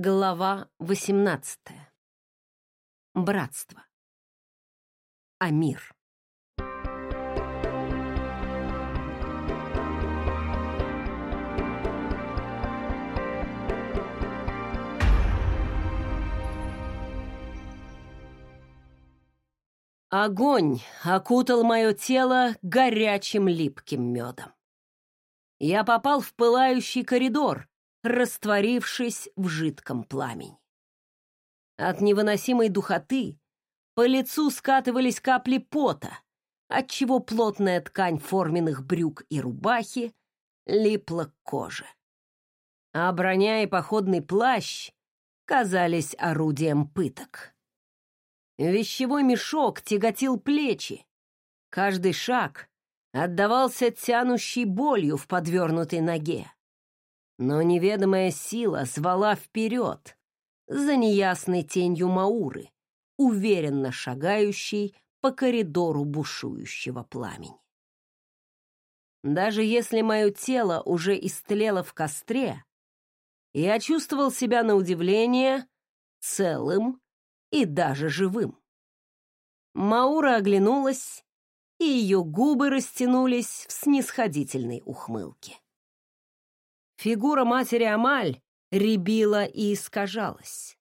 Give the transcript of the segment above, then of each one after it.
Глава 18. Братство. Амир. Огонь окутал мое тело горячим липким медом. Я попал в пылающий коридор, растворившись в жидком пламени. От невыносимой духоты по лицу скатывались капли пота, отчего плотная ткань форменных брюк и рубахи липла к коже. А броня и походный плащ казались орудием пыток. Вещевой мешок тяготил плечи. Каждый шаг отдавался тянущей болью в подвернутой ноге. Но неведомая сила звала вперед, за неясной тенью Мауры, уверенно шагающей по коридору бушующего пламени. Даже если мое тело уже истлело в костре, я чувствовал себя на удивление целым и даже живым. Маура оглянулась, и ее губы растянулись в снисходительной ухмылке. Фигура матери Амаль рябила и искажалась.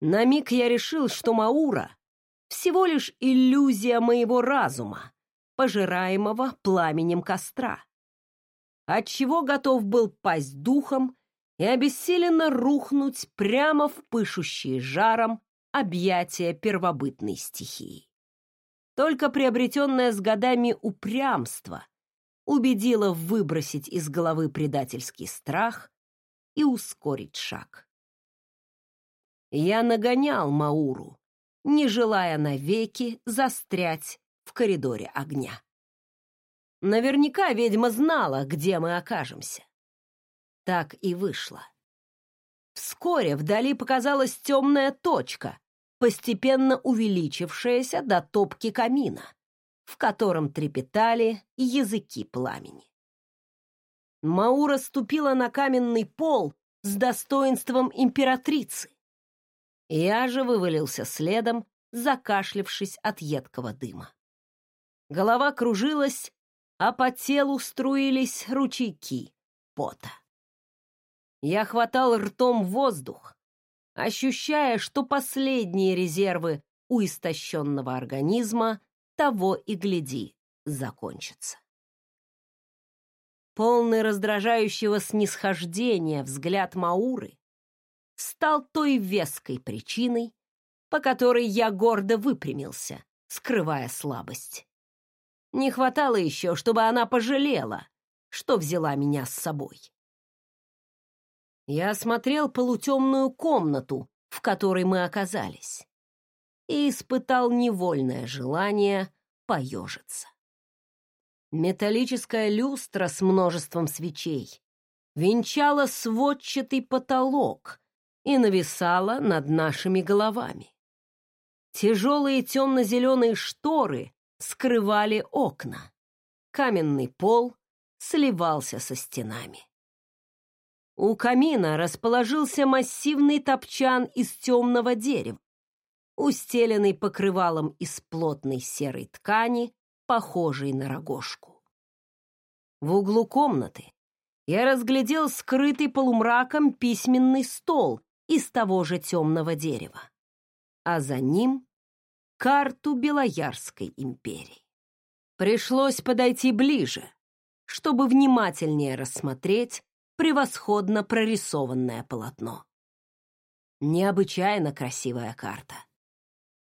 На миг я решил, что Маура — всего лишь иллюзия моего разума, пожираемого пламенем костра, отчего готов был пасть духом и обессиленно рухнуть прямо в пышущие жаром объятия первобытной стихии. Только приобретенное с годами упрямство убедила выбросить из головы предательский страх и ускорить шаг. Я нагонял Мауру, не желая навеки застрять в коридоре огня. Наверняка ведьма знала, где мы окажемся. Так и вышло. Вскоре вдали показалась темная точка, постепенно увеличившаяся до топки камина в котором трепетали языки пламени. Маура ступила на каменный пол с достоинством императрицы. Я же вывалился следом, закашлившись от едкого дыма. Голова кружилась, а по телу струились ручейки пота. Я хватал ртом воздух, ощущая, что последние резервы у истощенного организма того и гляди, закончится. Полный раздражающего снисхождения взгляд Мауры стал той веской причиной, по которой я гордо выпрямился, скрывая слабость. Не хватало еще, чтобы она пожалела, что взяла меня с собой. Я осмотрел полутемную комнату, в которой мы оказались и испытал невольное желание поежиться. Металлическая люстра с множеством свечей венчала сводчатый потолок и нависала над нашими головами. Тяжелые темно-зеленые шторы скрывали окна. Каменный пол сливался со стенами. У камина расположился массивный топчан из темного дерева, устеленный покрывалом из плотной серой ткани, похожей на рогожку. В углу комнаты я разглядел скрытый полумраком письменный стол из того же темного дерева, а за ним — карту Белоярской империи. Пришлось подойти ближе, чтобы внимательнее рассмотреть превосходно прорисованное полотно. Необычайно красивая карта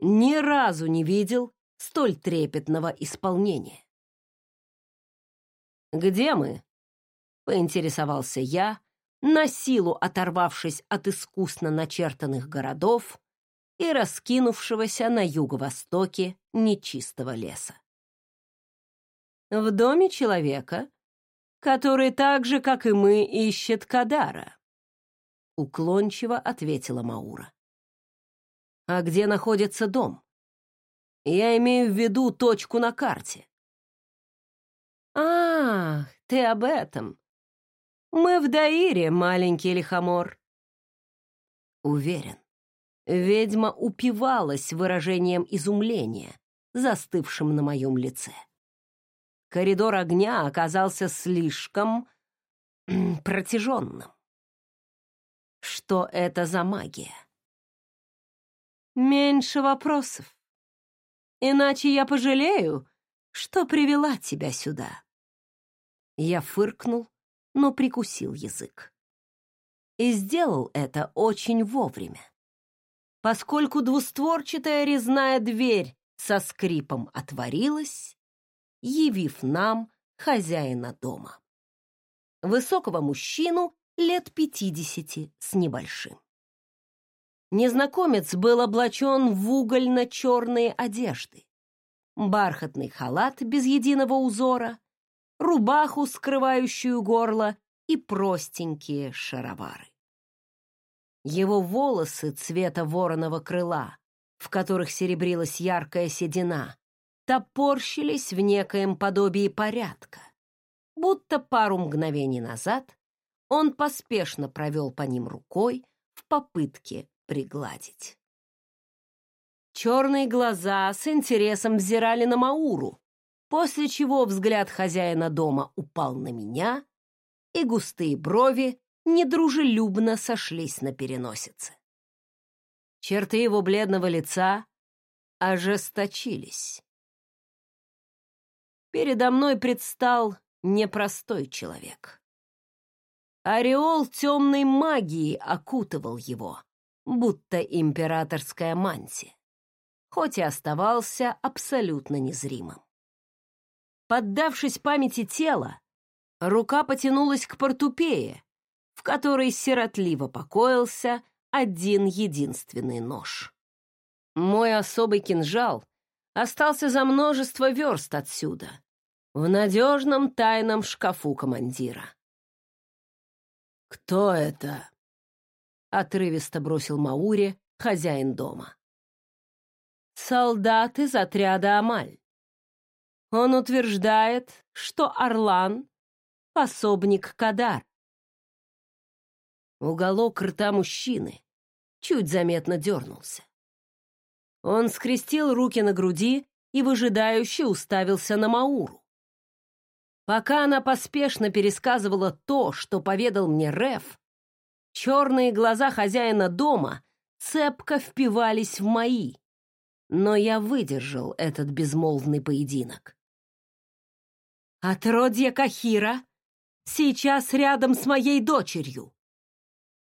ни разу не видел столь трепетного исполнения. «Где мы?» — поинтересовался я, на силу оторвавшись от искусно начертанных городов и раскинувшегося на юго-востоке нечистого леса. «В доме человека, который так же, как и мы, ищет Кадара», — уклончиво ответила Маура а где находится дом. Я имею в виду точку на карте. Ах, ты об этом. Мы в Даире, маленький лихомор. Уверен, ведьма упивалась выражением изумления, застывшим на моем лице. Коридор огня оказался слишком протяженным. Что это за магия? Меньше вопросов. Иначе я пожалею, что привела тебя сюда. Я фыркнул, но прикусил язык. И сделал это очень вовремя. Поскольку двустворчатая резная дверь со скрипом отворилась, явив нам хозяина дома. Высокого мужчину лет пятидесяти с небольшим. Незнакомец был облачен в угольно-черные одежды. Бархатный халат без единого узора, рубаху, скрывающую горло, и простенькие шаровары. Его волосы цвета вороного крыла, в которых серебрилась яркая седина, топорщились в некоем подобии порядка, будто пару мгновений назад он поспешно провел по ним рукой в попытке пригладить. Черные глаза с интересом взирали на Мауру, после чего взгляд хозяина дома упал на меня, и густые брови недружелюбно сошлись на переносице. Черты его бледного лица ожесточились. Передо мной предстал непростой человек. Ореол темной магии окутывал его, будто императорская мантия, хоть и оставался абсолютно незримым. Поддавшись памяти тела, рука потянулась к портупее, в которой сиротливо покоился один единственный нож. Мой особый кинжал остался за множество верст отсюда, в надежном тайном шкафу командира. «Кто это?» — отрывисто бросил Маури, хозяин дома. «Солдат из отряда Амаль. Он утверждает, что Орлан — пособник Кадар. Уголок рта мужчины чуть заметно дернулся. Он скрестил руки на груди и выжидающе уставился на Мауру. Пока она поспешно пересказывала то, что поведал мне Реф, черные глаза хозяина дома цепко впивались в мои, но я выдержал этот безмолвный поединок. «Отродье Кахира сейчас рядом с моей дочерью.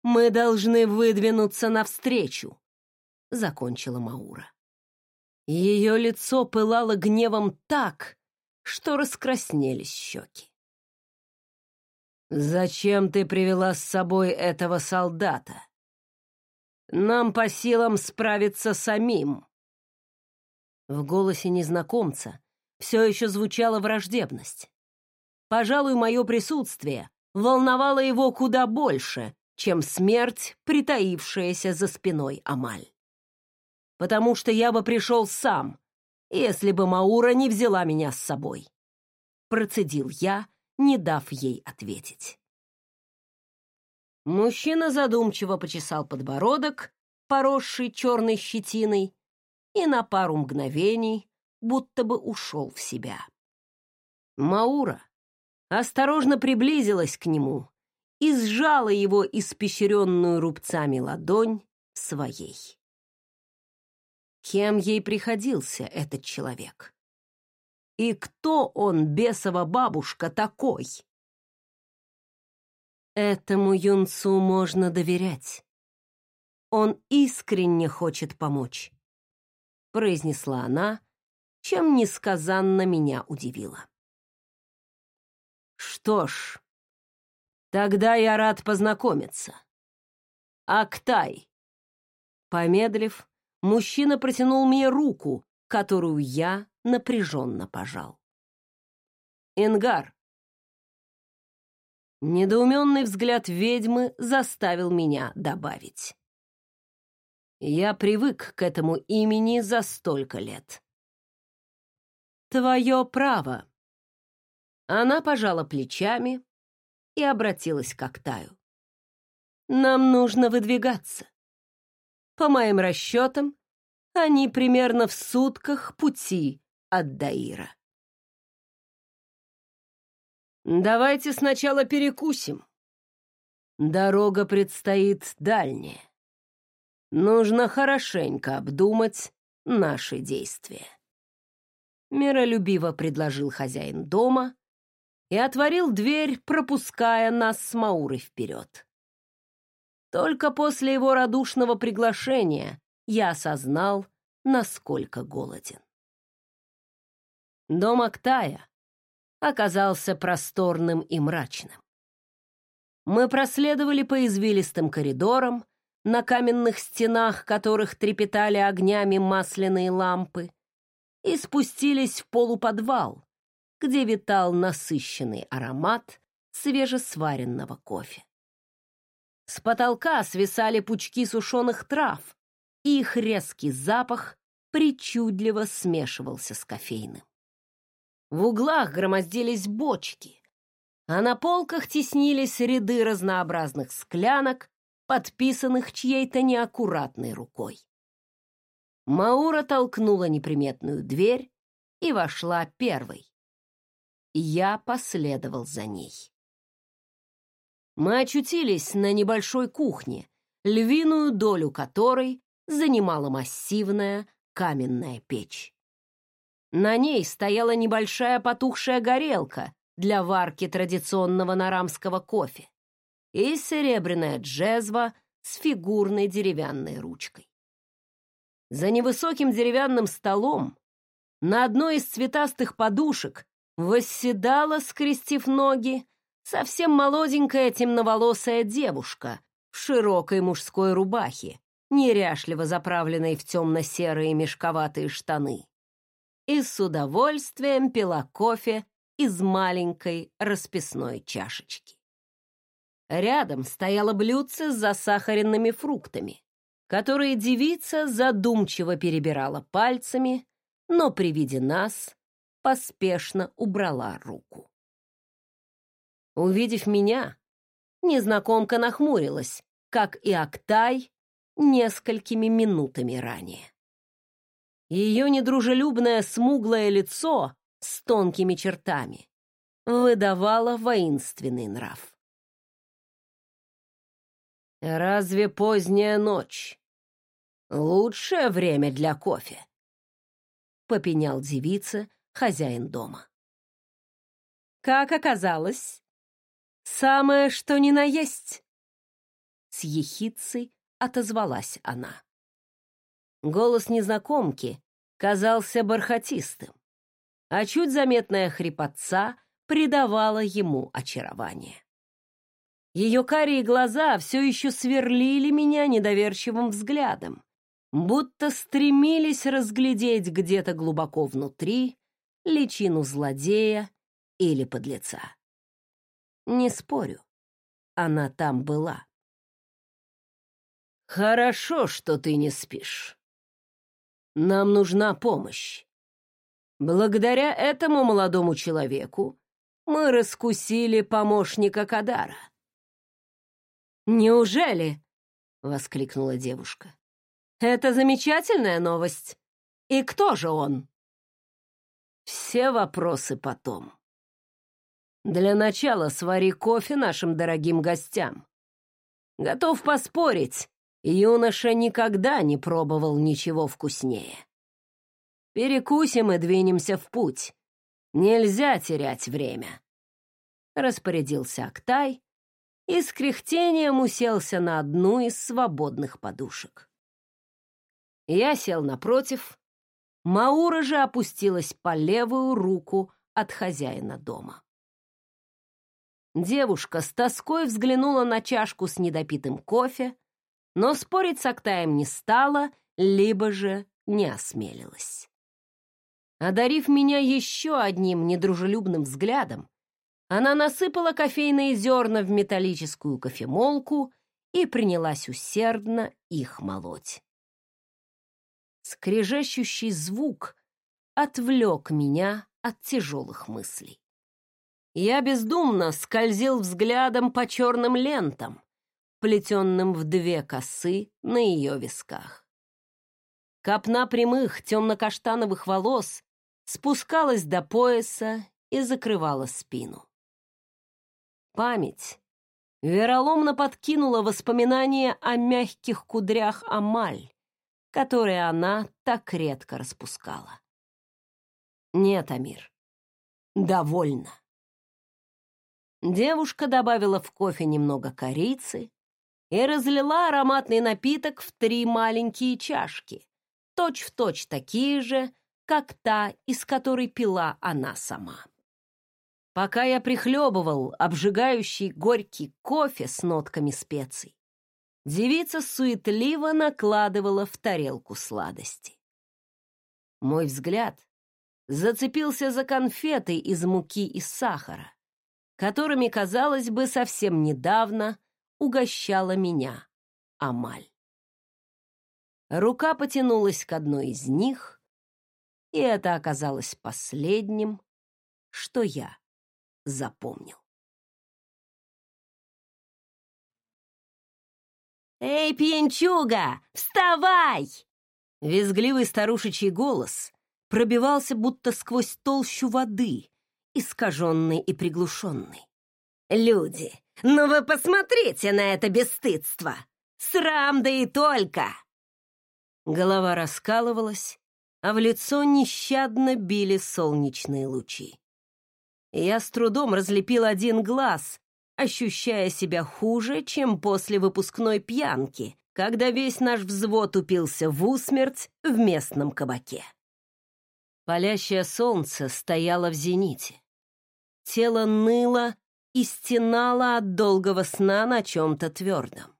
Мы должны выдвинуться навстречу», — закончила Маура. Ее лицо пылало гневом так, что раскраснелись щеки. «Зачем ты привела с собой этого солдата? Нам по силам справиться самим». В голосе незнакомца все еще звучала враждебность. Пожалуй, мое присутствие волновало его куда больше, чем смерть, притаившаяся за спиной Амаль. Потому что я бы пришел сам, если бы Маура не взяла меня с собой. Процедил я, не дав ей ответить. Мужчина задумчиво почесал подбородок, поросший черной щетиной, и на пару мгновений будто бы ушел в себя. Маура осторожно приблизилась к нему и сжала его испещренную рубцами ладонь своей кем ей приходился этот человек. И кто он, бесова бабушка, такой? Этому юнцу можно доверять. Он искренне хочет помочь, произнесла она, чем несказанно меня удивила. Что ж, тогда я рад познакомиться. Актай. Помедлив, мужчина протянул мне руку, которую я напряженно пожал. «Энгар!» Недоуменный взгляд ведьмы заставил меня добавить. Я привык к этому имени за столько лет. «Твое право!» Она пожала плечами и обратилась к Актаю. «Нам нужно выдвигаться. По моим расчетам, они примерно в сутках пути от Даира. Давайте сначала перекусим. Дорога предстоит дальняя. Нужно хорошенько обдумать наши действия. Миролюбиво предложил хозяин дома и отворил дверь, пропуская нас с Маурой вперед. Только после его радушного приглашения я осознал, насколько голоден. Дом Актая оказался просторным и мрачным. Мы проследовали по извилистым коридорам, на каменных стенах которых трепетали огнями масляные лампы, и спустились в полуподвал, где витал насыщенный аромат свежесваренного кофе. С потолка свисали пучки сушеных трав, и их резкий запах причудливо смешивался с кофейным. В углах громоздились бочки, а на полках теснились ряды разнообразных склянок, подписанных чьей-то неаккуратной рукой. Маура толкнула неприметную дверь и вошла первой. Я последовал за ней. Мы очутились на небольшой кухне, львиную долю которой занимала массивная каменная печь. На ней стояла небольшая потухшая горелка для варки традиционного нарамского кофе и серебряная джезва с фигурной деревянной ручкой. За невысоким деревянным столом на одной из цветастых подушек восседала, скрестив ноги, совсем молоденькая темноволосая девушка в широкой мужской рубахе, неряшливо заправленной в темно-серые мешковатые штаны и с удовольствием пила кофе из маленькой расписной чашечки. Рядом стояло блюдце с засахаренными фруктами, которые девица задумчиво перебирала пальцами, но при виде нас поспешно убрала руку. Увидев меня, незнакомка нахмурилась, как и Актай несколькими минутами ранее. Ее недружелюбное смуглое лицо с тонкими чертами выдавало воинственный нрав. «Разве поздняя ночь лучшее время для кофе?» — попенял девица хозяин дома. «Как оказалось, самое что ни на есть!» С ехицей отозвалась она. Голос незнакомки казался бархатистым, а чуть заметная хрипотца придавала ему очарование. Ее карие глаза все еще сверлили меня недоверчивым взглядом, будто стремились разглядеть где-то глубоко внутри личину злодея или подлеца. Не спорю, она там была. «Хорошо, что ты не спишь», нам нужна помощь. Благодаря этому молодому человеку мы раскусили помощника Кадара. «Неужели?» — воскликнула девушка. «Это замечательная новость. И кто же он?» «Все вопросы потом. Для начала свари кофе нашим дорогим гостям. Готов поспорить, Юноша никогда не пробовал ничего вкуснее. Перекусим и двинемся в путь. Нельзя терять время. Распорядился Актай и с кряхтением уселся на одну из свободных подушек. Я сел напротив, Маура же опустилась по левую руку от хозяина дома. Девушка с тоской взглянула на чашку с недопитым кофе, но спорить с Актаем не стала, либо же не осмелилась. Одарив меня еще одним недружелюбным взглядом, она насыпала кофейные зерна в металлическую кофемолку и принялась усердно их молоть. Скрежещущий звук отвлек меня от тяжелых мыслей. Я бездумно скользил взглядом по черным лентам, вплетенным в две косы на ее висках. Копна прямых темно-каштановых волос спускалась до пояса и закрывала спину. Память вероломно подкинула воспоминания о мягких кудрях Амаль, которые она так редко распускала. Нет, Амир, довольно. Девушка добавила в кофе немного корицы и разлила ароматный напиток в три маленькие чашки, точь-в-точь точь такие же, как та, из которой пила она сама. Пока я прихлебывал обжигающий горький кофе с нотками специй, девица суетливо накладывала в тарелку сладости. Мой взгляд зацепился за конфеты из муки и сахара, которыми, казалось бы, совсем недавно угощала меня Амаль. Рука потянулась к одной из них, и это оказалось последним, что я запомнил. «Эй, пьянчуга, вставай!» Визгливый старушечий голос пробивался будто сквозь толщу воды, искаженный и приглушенный. «Люди, ну вы посмотрите на это бесстыдство! Срам да и только!» Голова раскалывалась, а в лицо нещадно били солнечные лучи. Я с трудом разлепил один глаз, ощущая себя хуже, чем после выпускной пьянки, когда весь наш взвод упился в усмерть в местном кабаке. Палящее солнце стояло в зените. Тело ныло и стенало от долгого сна на чем-то твердом.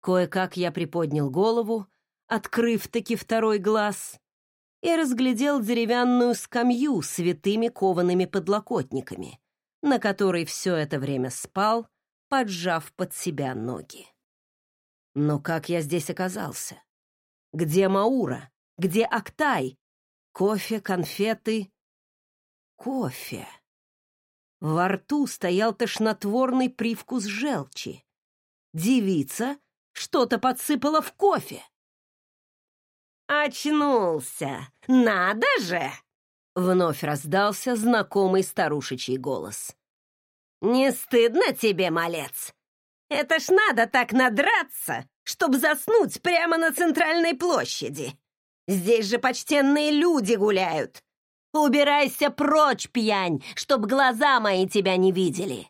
Кое-как я приподнял голову, открыв таки второй глаз, и разглядел деревянную скамью с витыми коваными подлокотниками, на которой все это время спал, поджав под себя ноги. Но как я здесь оказался? Где Маура? Где Актай? Кофе, конфеты? Кофе. Во рту стоял тошнотворный привкус желчи. Девица что-то подсыпала в кофе. «Очнулся! Надо же!» Вновь раздался знакомый старушечий голос. «Не стыдно тебе, малец? Это ж надо так надраться, чтобы заснуть прямо на центральной площади. Здесь же почтенные люди гуляют. Убирайся прочь, пьянь, чтоб глаза мои тебя не видели!»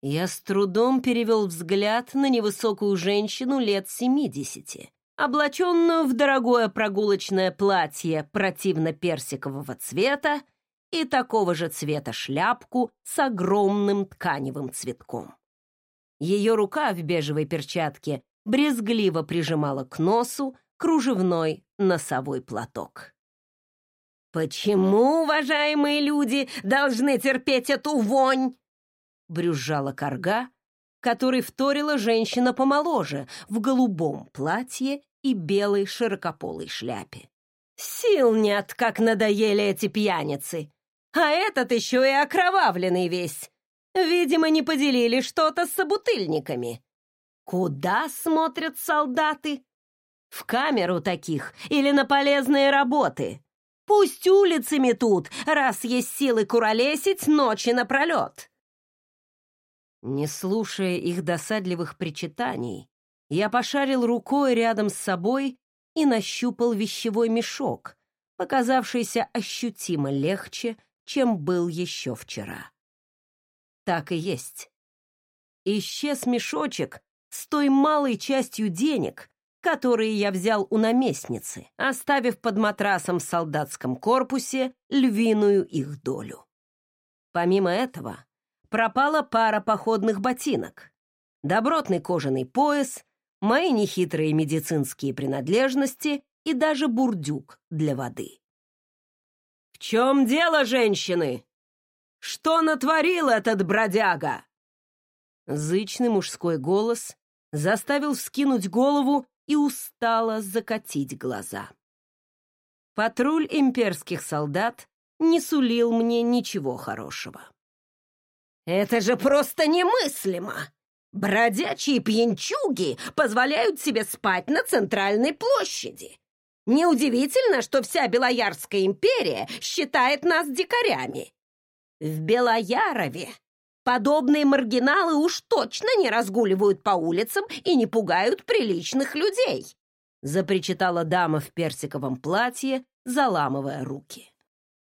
Я с трудом перевел взгляд на невысокую женщину лет семидесяти облаченную в дорогое прогулочное платье противно-персикового цвета и такого же цвета шляпку с огромным тканевым цветком. Ее рука в бежевой перчатке брезгливо прижимала к носу кружевной носовой платок. «Почему, уважаемые люди, должны терпеть эту вонь?» брюзжала корга, которой вторила женщина помоложе в голубом платье и белой широкополой шляпе. «Сил нет, как надоели эти пьяницы! А этот еще и окровавленный весь! Видимо, не поделили что-то с собутыльниками. Куда смотрят солдаты? В камеру таких или на полезные работы? Пусть улицами тут, раз есть силы куролесить ночи напролет!» Не слушая их досадливых причитаний, я пошарил рукой рядом с собой и нащупал вещевой мешок, показавшийся ощутимо легче, чем был еще вчера. Так и есть. Исчез мешочек с той малой частью денег, которые я взял у наместницы, оставив под матрасом в солдатском корпусе львиную их долю. Помимо этого, пропала пара походных ботинок, добротный кожаный пояс мои нехитрые медицинские принадлежности и даже бурдюк для воды. «В чем дело, женщины? Что натворил этот бродяга?» Зычный мужской голос заставил вскинуть голову и устало закатить глаза. Патруль имперских солдат не сулил мне ничего хорошего. «Это же просто немыслимо!» Бродячие пьянчуги позволяют себе спать на центральной площади. Неудивительно, что вся Белоярская империя считает нас дикарями. В Белоярове подобные маргиналы уж точно не разгуливают по улицам и не пугают приличных людей, запричитала дама в персиковом платье, заламывая руки.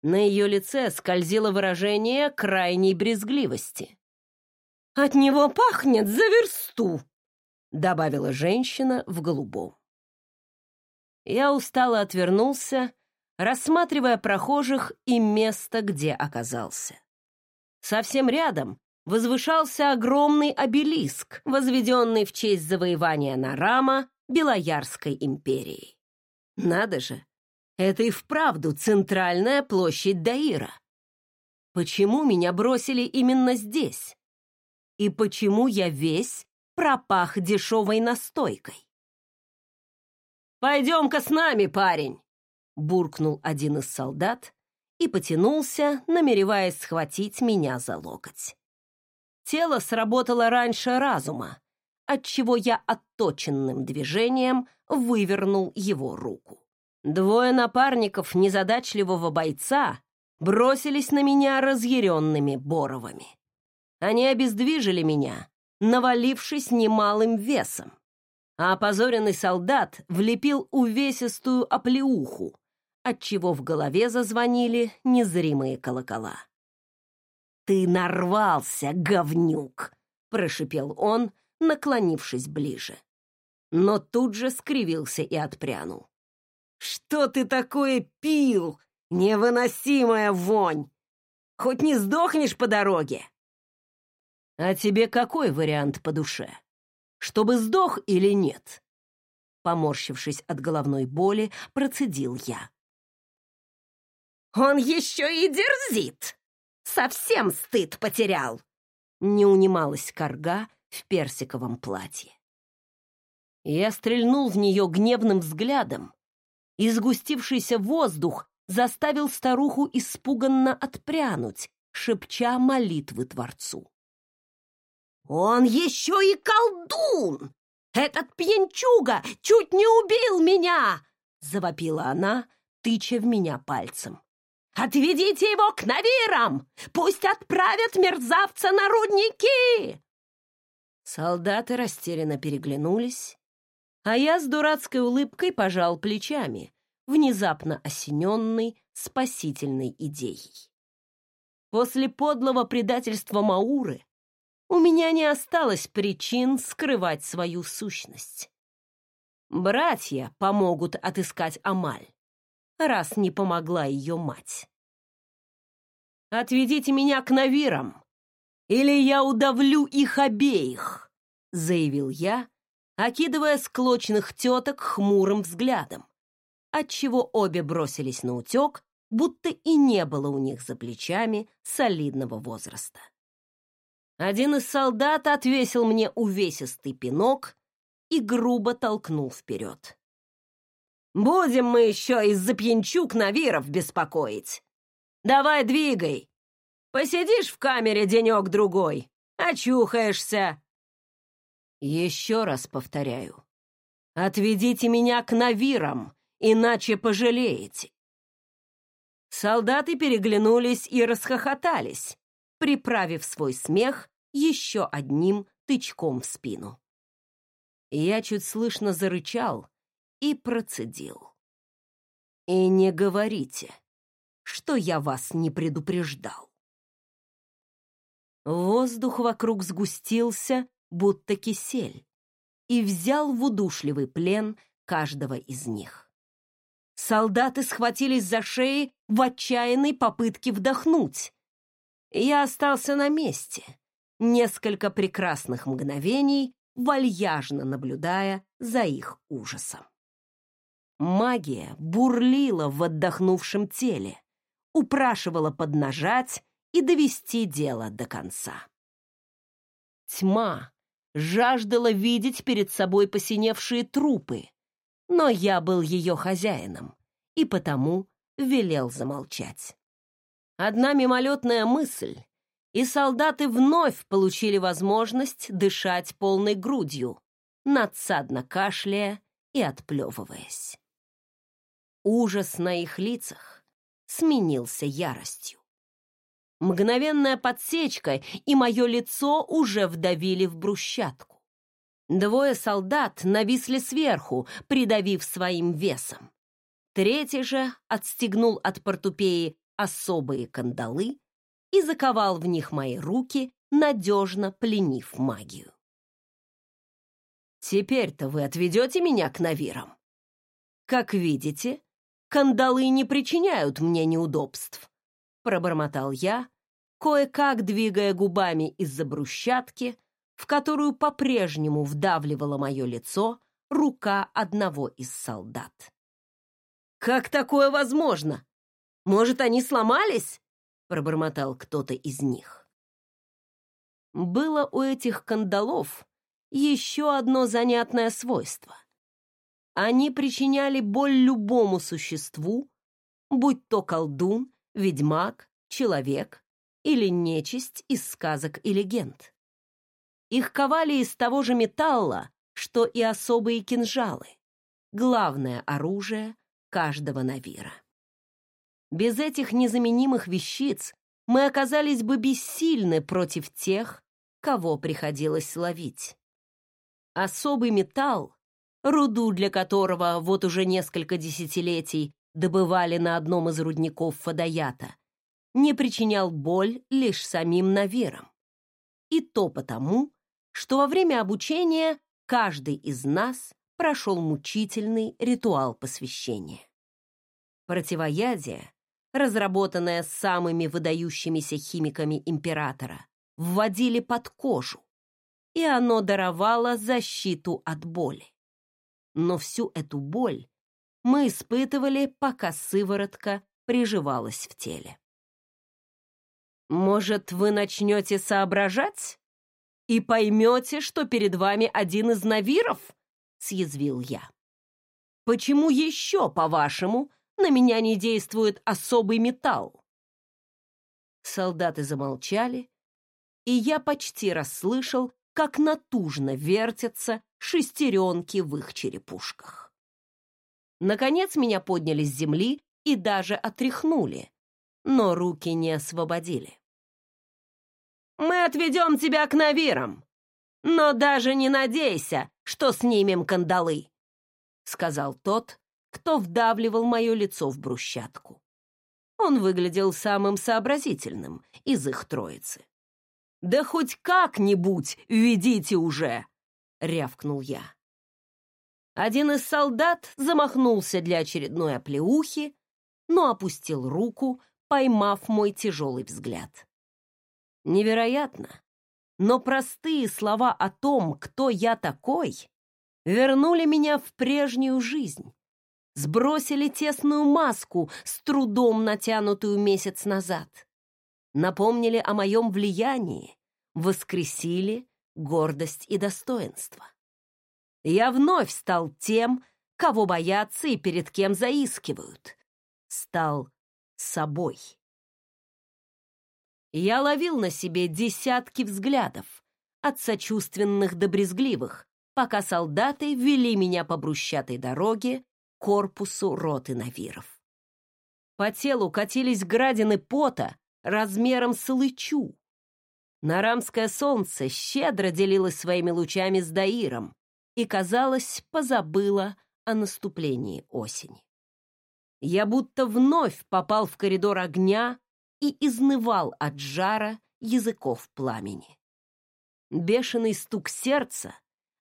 На ее лице скользило выражение крайней брезгливости. «От него пахнет за версту», — добавила женщина в голубом. Я устало отвернулся, рассматривая прохожих и место, где оказался. Совсем рядом возвышался огромный обелиск, возведенный в честь завоевания Нарама Белоярской империи. Надо же, это и вправду центральная площадь Даира. Почему меня бросили именно здесь? И почему я весь пропах дешевой настойкой? «Пойдем-ка с нами, парень!» — буркнул один из солдат и потянулся, намереваясь схватить меня за локоть. Тело сработало раньше разума, отчего я отточенным движением вывернул его руку. Двое напарников незадачливого бойца бросились на меня разъяренными боровами. Они обездвижили меня, навалившись немалым весом а опозоренный солдат влепил увесистую оплеуху, отчего в голове зазвонили незримые колокола. «Ты нарвался, говнюк!» — прошипел он, наклонившись ближе. Но тут же скривился и отпрянул. «Что ты такое пил? Невыносимая вонь! Хоть не сдохнешь по дороге!» «А тебе какой вариант по душе?» чтобы сдох или нет?» Поморщившись от головной боли, процедил я. «Он еще и дерзит! Совсем стыд потерял!» Не унималась корга в персиковом платье. Я стрельнул в нее гневным взглядом, и сгустившийся воздух заставил старуху испуганно отпрянуть, шепча молитвы Творцу. «Он еще и колдун! Этот пьянчуга чуть не убил меня!» — завопила она, тыча в меня пальцем. «Отведите его к навирам! Пусть отправят мерзавца на рудники!» Солдаты растерянно переглянулись, а я с дурацкой улыбкой пожал плечами, внезапно осененный спасительной идеей. После подлого предательства Мауры у меня не осталось причин скрывать свою сущность. Братья помогут отыскать Амаль, раз не помогла ее мать. «Отведите меня к Навирам, или я удавлю их обеих», заявил я, окидывая склочных теток хмурым взглядом, отчего обе бросились на утек, будто и не было у них за плечами солидного возраста. Один из солдат отвесил мне увесистый пинок и грубо толкнул вперед. «Будем мы еще из-за пьянчук Навиров беспокоить. Давай двигай. Посидишь в камере денек-другой, очухаешься». Еще раз повторяю. Отведите меня к Навирам, иначе пожалеете. Солдаты переглянулись и расхохотались, приправив свой смех еще одним тычком в спину. Я чуть слышно зарычал и процедил. «И не говорите, что я вас не предупреждал». Воздух вокруг сгустился, будто кисель, и взял в удушливый плен каждого из них. Солдаты схватились за шеи в отчаянной попытке вдохнуть, я остался на месте, несколько прекрасных мгновений, вальяжно наблюдая за их ужасом. Магия бурлила в отдохнувшем теле, упрашивала поднажать и довести дело до конца. Тьма жаждала видеть перед собой посиневшие трупы, но я был ее хозяином и потому велел замолчать. Одна мимолетная мысль, и солдаты вновь получили возможность дышать полной грудью, надсадно кашляя и отплевываясь. Ужас на их лицах сменился яростью. Мгновенная подсечка, и мое лицо уже вдавили в брусчатку. Двое солдат нависли сверху, придавив своим весом. Третий же отстегнул от портупеи особые кандалы и заковал в них мои руки, надежно пленив магию. «Теперь-то вы отведете меня к Навирам? Как видите, кандалы не причиняют мне неудобств», — пробормотал я, кое-как двигая губами из-за брусчатки, в которую по-прежнему вдавливало мое лицо рука одного из солдат. «Как такое возможно? Может, они сломались?» — пробормотал кто-то из них. Было у этих кандалов еще одно занятное свойство. Они причиняли боль любому существу, будь то колдун, ведьмак, человек или нечисть из сказок и легенд. Их ковали из того же металла, что и особые кинжалы, главное оружие каждого навира. Без этих незаменимых вещиц мы оказались бы бессильны против тех, кого приходилось ловить. Особый металл, руду для которого вот уже несколько десятилетий добывали на одном из рудников Фадаята, не причинял боль лишь самим наверам. И то потому, что во время обучения каждый из нас прошел мучительный ритуал посвящения. Противоядие, разработанное самыми выдающимися химиками императора, вводили под кожу, и оно даровало защиту от боли. Но всю эту боль мы испытывали, пока сыворотка приживалась в теле. Может, вы начнете соображать и поймете, что перед вами один из навиров? Съязвил я. Почему еще, по-вашему, на меня не действует особый металл? Солдаты замолчали, и я почти расслышал, как натужно вертятся шестеренки в их черепушках. Наконец меня подняли с земли и даже отряхнули, но руки не освободили. Мы отведем тебя к Навирам, но даже не надейся, что снимем кандалы», — сказал тот, кто вдавливал мое лицо в брусчатку. Он выглядел самым сообразительным из их троицы. «Да хоть как-нибудь ведите уже!» — рявкнул я. Один из солдат замахнулся для очередной оплеухи, но опустил руку, поймав мой тяжелый взгляд. Невероятно, но простые слова о том, кто я такой, вернули меня в прежнюю жизнь, сбросили тесную маску, с трудом натянутую месяц назад, напомнили о моем влиянии, воскресили гордость и достоинство. Я вновь стал тем, кого боятся и перед кем заискивают. Стал собой. Я ловил на себе десятки взглядов, от сочувственных до брезгливых, пока солдаты вели меня по брусчатой дороге к корпусу роты навиров. По телу катились градины пота размером с лычу. Нарамское солнце щедро делилось своими лучами с Даиром и, казалось, позабыло о наступлении осени. Я будто вновь попал в коридор огня и изнывал от жара языков пламени. Бешеный стук сердца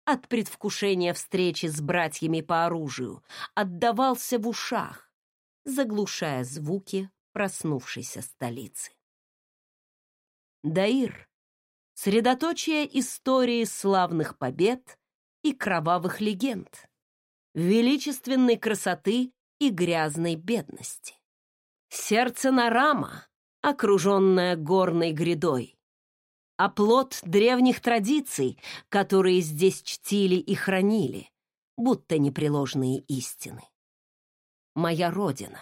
от предвкушения встречи с братьями по оружию отдавался в ушах, заглушая звуки проснувшейся столицы. Даир — средоточие истории славных побед и кровавых легенд, величественной красоты и грязной бедности. Сердце Нарама, окруженная горной грядой. А плод древних традиций, которые здесь чтили и хранили, будто непреложные истины. Моя родина,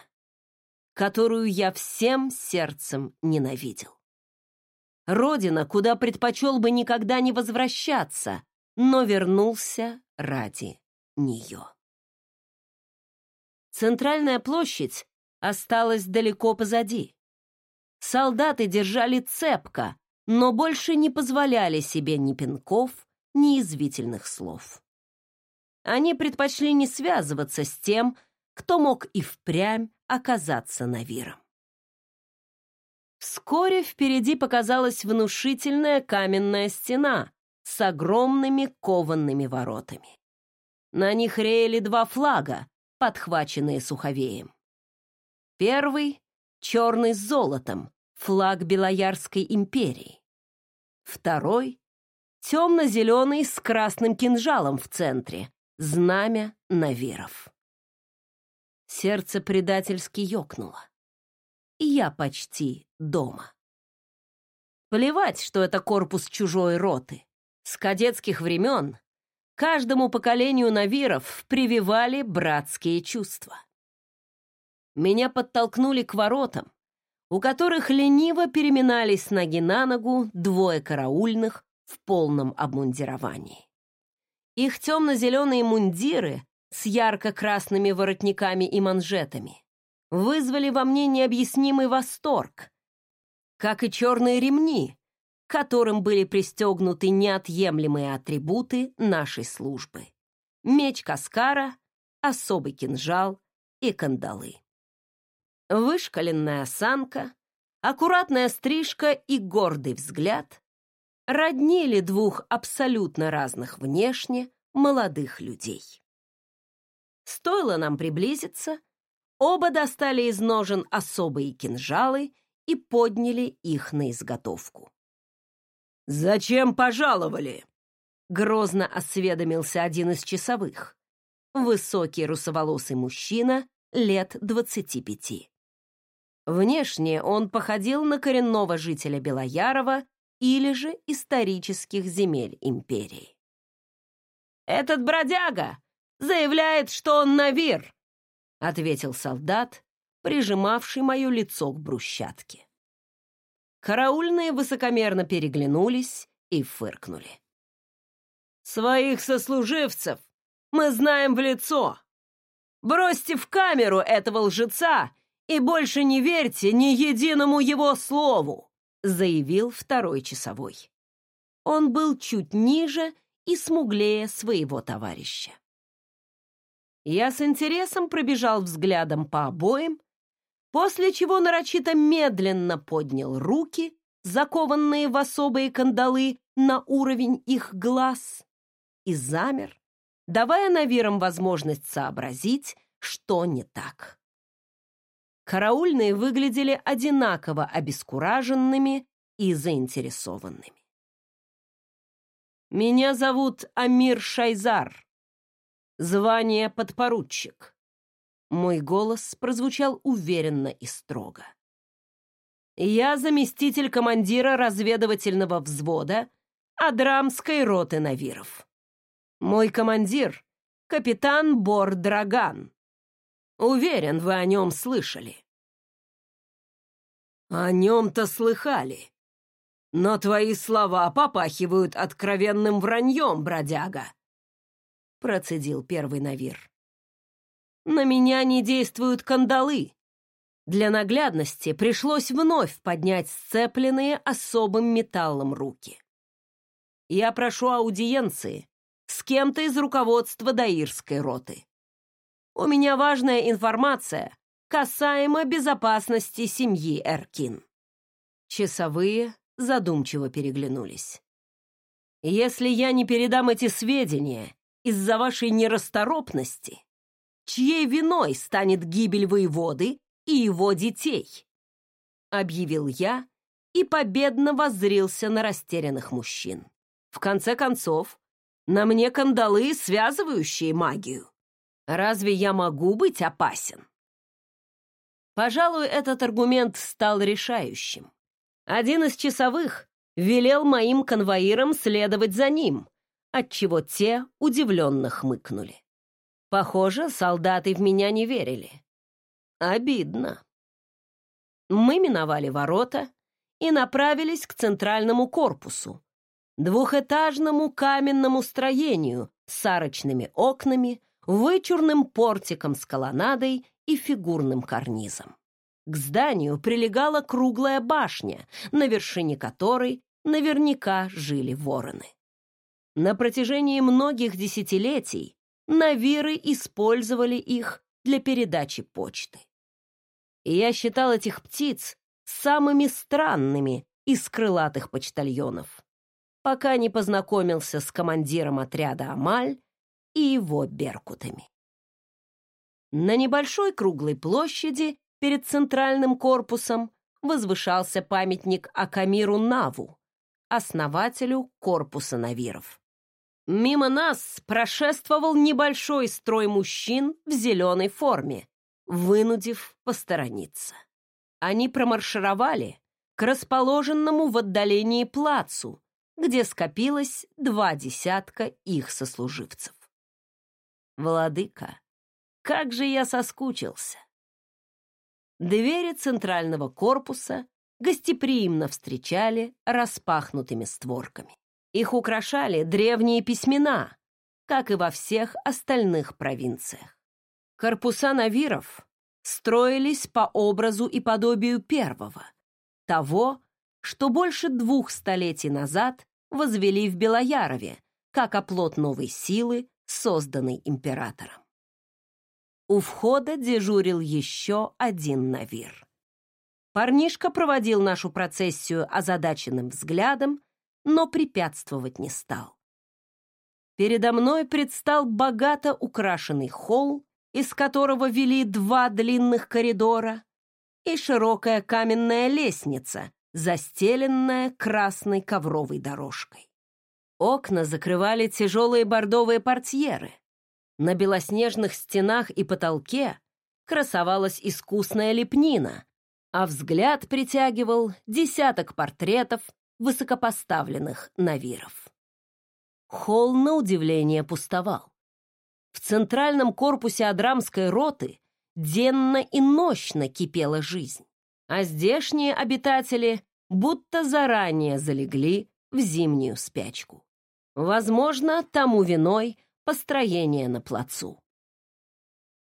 которую я всем сердцем ненавидел. Родина, куда предпочел бы никогда не возвращаться, но вернулся ради нее. Центральная площадь осталась далеко позади. Солдаты держали цепко, но больше не позволяли себе ни пинков, ни извительных слов. Они предпочли не связываться с тем, кто мог и впрямь оказаться Навиром. Вскоре впереди показалась внушительная каменная стена с огромными кованными воротами. На них реяли два флага, подхваченные суховеем. Первый — черный с золотом, флаг Белоярской империи. Второй — темно-зеленый с красным кинжалом в центре, знамя Навиров. Сердце предательски ёкнуло. Я почти дома. Плевать, что это корпус чужой роты. С кадетских времен каждому поколению Навиров прививали братские чувства. Меня подтолкнули к воротам, у которых лениво переминались ноги на ногу двое караульных в полном обмундировании. Их темно-зеленые мундиры с ярко-красными воротниками и манжетами вызвали во мне необъяснимый восторг, как и черные ремни, к которым были пристегнуты неотъемлемые атрибуты нашей службы. Меч Каскара, особый кинжал и кандалы. Вышкаленная осанка, аккуратная стрижка и гордый взгляд роднили двух абсолютно разных внешне молодых людей. Стоило нам приблизиться, оба достали из ножен особые кинжалы и подняли их на изготовку. «Зачем пожаловали?» — грозно осведомился один из часовых. Высокий русоволосый мужчина лет двадцати пяти. Внешне он походил на коренного жителя Белоярова или же исторических земель империи. «Этот бродяга заявляет, что он Навир», — ответил солдат, прижимавший мое лицо к брусчатке. Караульные высокомерно переглянулись и фыркнули. «Своих сослуживцев мы знаем в лицо. Бросьте в камеру этого лжеца и больше не верьте ни единому его слову», заявил второй часовой. Он был чуть ниже и смуглее своего товарища. Я с интересом пробежал взглядом по обоим, после чего нарочито медленно поднял руки, закованные в особые кандалы на уровень их глаз, и замер, давая Навирам возможность сообразить, что не так. Караульные выглядели одинаково обескураженными и заинтересованными. «Меня зовут Амир Шайзар. Звание подпоручик». Мой голос прозвучал уверенно и строго. «Я заместитель командира разведывательного взвода Адрамской роты Навиров. Мой командир — капитан Бор Драган. Уверен, вы о нем слышали. О нем-то слыхали. Но твои слова попахивают откровенным враньем, бродяга. Процедил первый Навир. На меня не действуют кандалы. Для наглядности пришлось вновь поднять сцепленные особым металлом руки. Я прошу аудиенции с кем-то из руководства Даирской роты. У меня важная информация касаемо безопасности семьи Эркин. Часовые задумчиво переглянулись. Если я не передам эти сведения из-за вашей нерасторопности, чьей виной станет гибель воеводы и его детей? Объявил я и победно воззрился на растерянных мужчин. В конце концов, на мне кандалы, связывающие магию. Разве я могу быть опасен? Пожалуй, этот аргумент стал решающим. Один из часовых велел моим конвоирам следовать за ним, отчего те удивленно хмыкнули. Похоже, солдаты в меня не верили. Обидно. Мы миновали ворота и направились к центральному корпусу, двухэтажному каменному строению с арочными окнами, вычурным портиком с колоннадой и фигурным карнизом. К зданию прилегала круглая башня, на вершине которой наверняка жили вороны. На протяжении многих десятилетий навиры использовали их для передачи почты. И я считал этих птиц самыми странными из крылатых почтальонов, пока не познакомился с командиром отряда «Амаль» и его беркутами. На небольшой круглой площади перед центральным корпусом возвышался памятник Акамиру Наву, основателю корпуса Навиров. Мимо нас прошествовал небольшой строй мужчин в зеленой форме, вынудив посторониться. Они промаршировали к расположенному в отдалении плацу, где скопилось два десятка их сослуживцев. Владыка, как же я соскучился! Двери центрального корпуса гостеприимно встречали распахнутыми створками. Их украшали древние письмена, как и во всех остальных провинциях. Корпуса навиров строились по образу и подобию первого, того, что больше двух столетий назад возвели в Белоярове, как оплот новой силы, созданной императором. У входа дежурил еще один навир. Парнишка проводил нашу процессию озадаченным взглядом но препятствовать не стал. Передо мной предстал богато украшенный холл, из которого вели два длинных коридора и широкая каменная лестница, застеленная красной ковровой дорожкой. Окна закрывали тяжелые бордовые портьеры. На белоснежных стенах и потолке красовалась искусная лепнина, а взгляд притягивал десяток портретов высокопоставленных навиров. Холл, на удивление, пустовал. В центральном корпусе Адрамской роты денно и нощно кипела жизнь, а здешние обитатели будто заранее залегли в зимнюю спячку. Возможно, тому виной построение на плацу.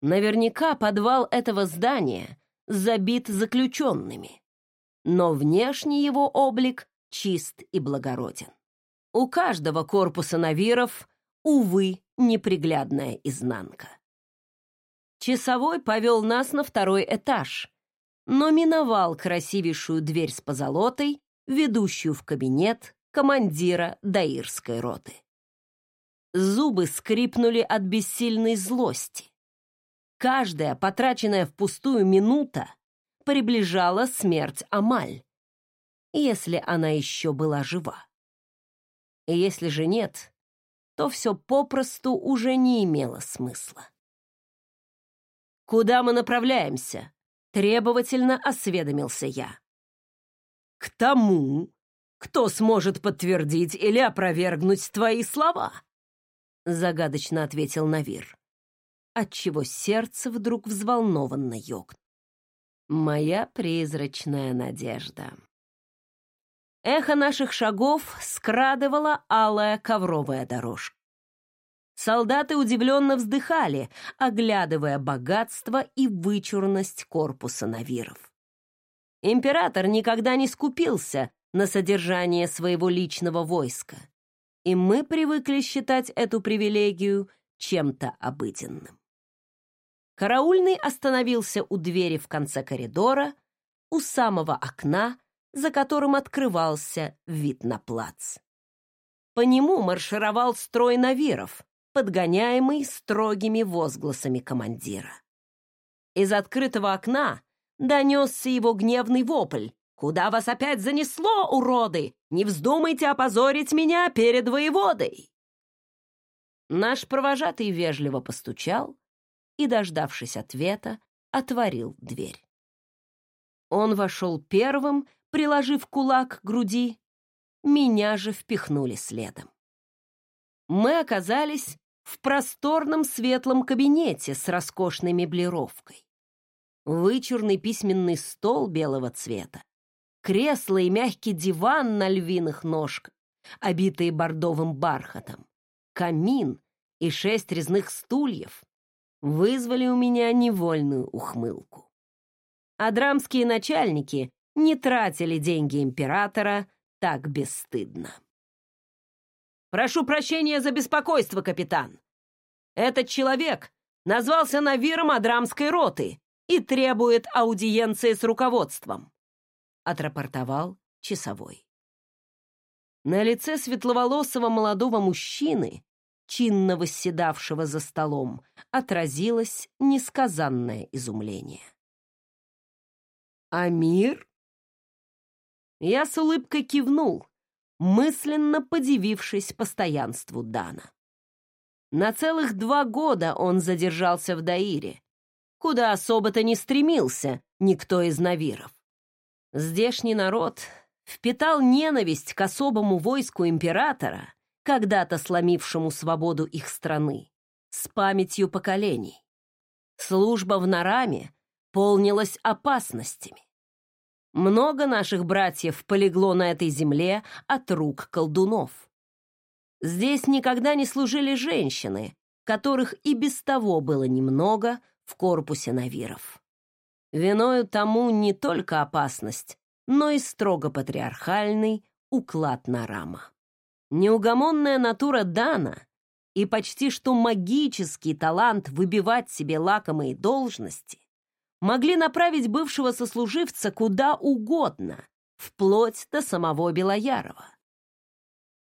Наверняка подвал этого здания забит заключенными, но внешний его облик чист и благороден. У каждого корпуса навиров, увы, неприглядная изнанка. Часовой повел нас на второй этаж, но миновал красивейшую дверь с позолотой, ведущую в кабинет командира Даирской роты. Зубы скрипнули от бессильной злости. Каждая потраченная впустую минута приближала смерть Амаль, если она еще была жива. И если же нет, то все попросту уже не имело смысла. «Куда мы направляемся?» — требовательно осведомился я. «К тому, кто сможет подтвердить или опровергнуть твои слова», — загадочно ответил Навир, отчего сердце вдруг взволнованно ёкнуло. «Моя призрачная надежда». Эхо наших шагов скрадывала алая ковровая дорожка. Солдаты удивленно вздыхали, оглядывая богатство и вычурность корпуса навиров. Император никогда не скупился на содержание своего личного войска, и мы привыкли считать эту привилегию чем-то обыденным. Караульный остановился у двери в конце коридора, у самого окна, за которым открывался вид на плац. По нему маршировал строй навиров, подгоняемый строгими возгласами командира. Из открытого окна донесся его гневный вопль. «Куда вас опять занесло, уроды? Не вздумайте опозорить меня перед воеводой!» Наш провожатый вежливо постучал и, дождавшись ответа, отворил дверь. Он вошел первым приложив кулак к груди, меня же впихнули следом. Мы оказались в просторном светлом кабинете с роскошной меблировкой. Вычурный письменный стол белого цвета, кресло и мягкий диван на львиных ножках, обитые бордовым бархатом, камин и шесть резных стульев вызвали у меня невольную ухмылку. Адрамские начальники не тратили деньги императора так бесстыдно. «Прошу прощения за беспокойство, капитан. Этот человек назвался Навиром Адрамской роты и требует аудиенции с руководством», — отрапортовал часовой. На лице светловолосого молодого мужчины, чинно восседавшего за столом, отразилось несказанное изумление. «Амир?» Я с улыбкой кивнул, мысленно подивившись постоянству Дана. На целых два года он задержался в Даире, куда особо-то не стремился никто из навиров. Здешний народ впитал ненависть к особому войску императора, когда-то сломившему свободу их страны, с памятью поколений. Служба в Нараме полнилась опасностями. Много наших братьев полегло на этой земле от рук колдунов. Здесь никогда не служили женщины, которых и без того было немного в корпусе навиров. Виною тому не только опасность, но и строго патриархальный уклад Нарама. Неугомонная натура Дана и почти что магический талант выбивать себе лакомые должности могли направить бывшего сослуживца куда угодно, вплоть до самого Белоярова.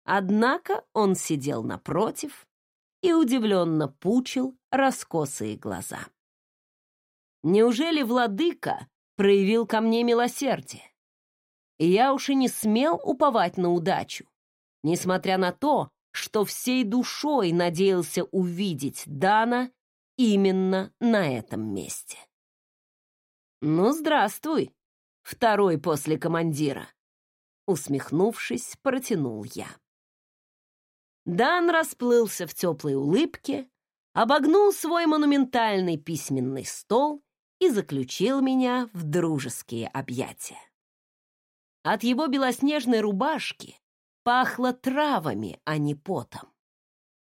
Однако он сидел напротив и удивленно пучил раскосые глаза. Неужели владыка проявил ко мне милосердие? Я уж и не смел уповать на удачу, несмотря на то, что всей душой надеялся увидеть Дана именно на этом месте. «Ну, здравствуй, второй после командира!» Усмехнувшись, протянул я. Дан расплылся в теплой улыбке, обогнул свой монументальный письменный стол и заключил меня в дружеские объятия. От его белоснежной рубашки пахло травами, а не потом.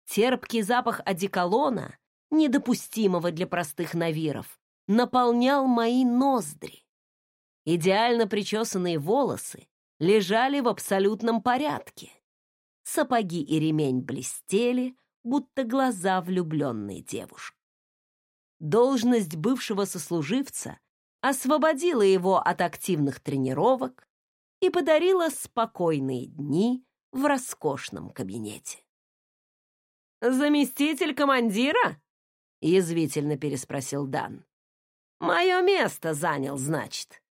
Терпкий запах одеколона, недопустимого для простых навиров, наполнял мои ноздри. Идеально причесанные волосы лежали в абсолютном порядке. Сапоги и ремень блестели, будто глаза влюбленной девушки. Должность бывшего сослуживца освободила его от активных тренировок и подарила спокойные дни в роскошном кабинете. «Заместитель командира?» — язвительно переспросил Дан. Мое место занял, значит.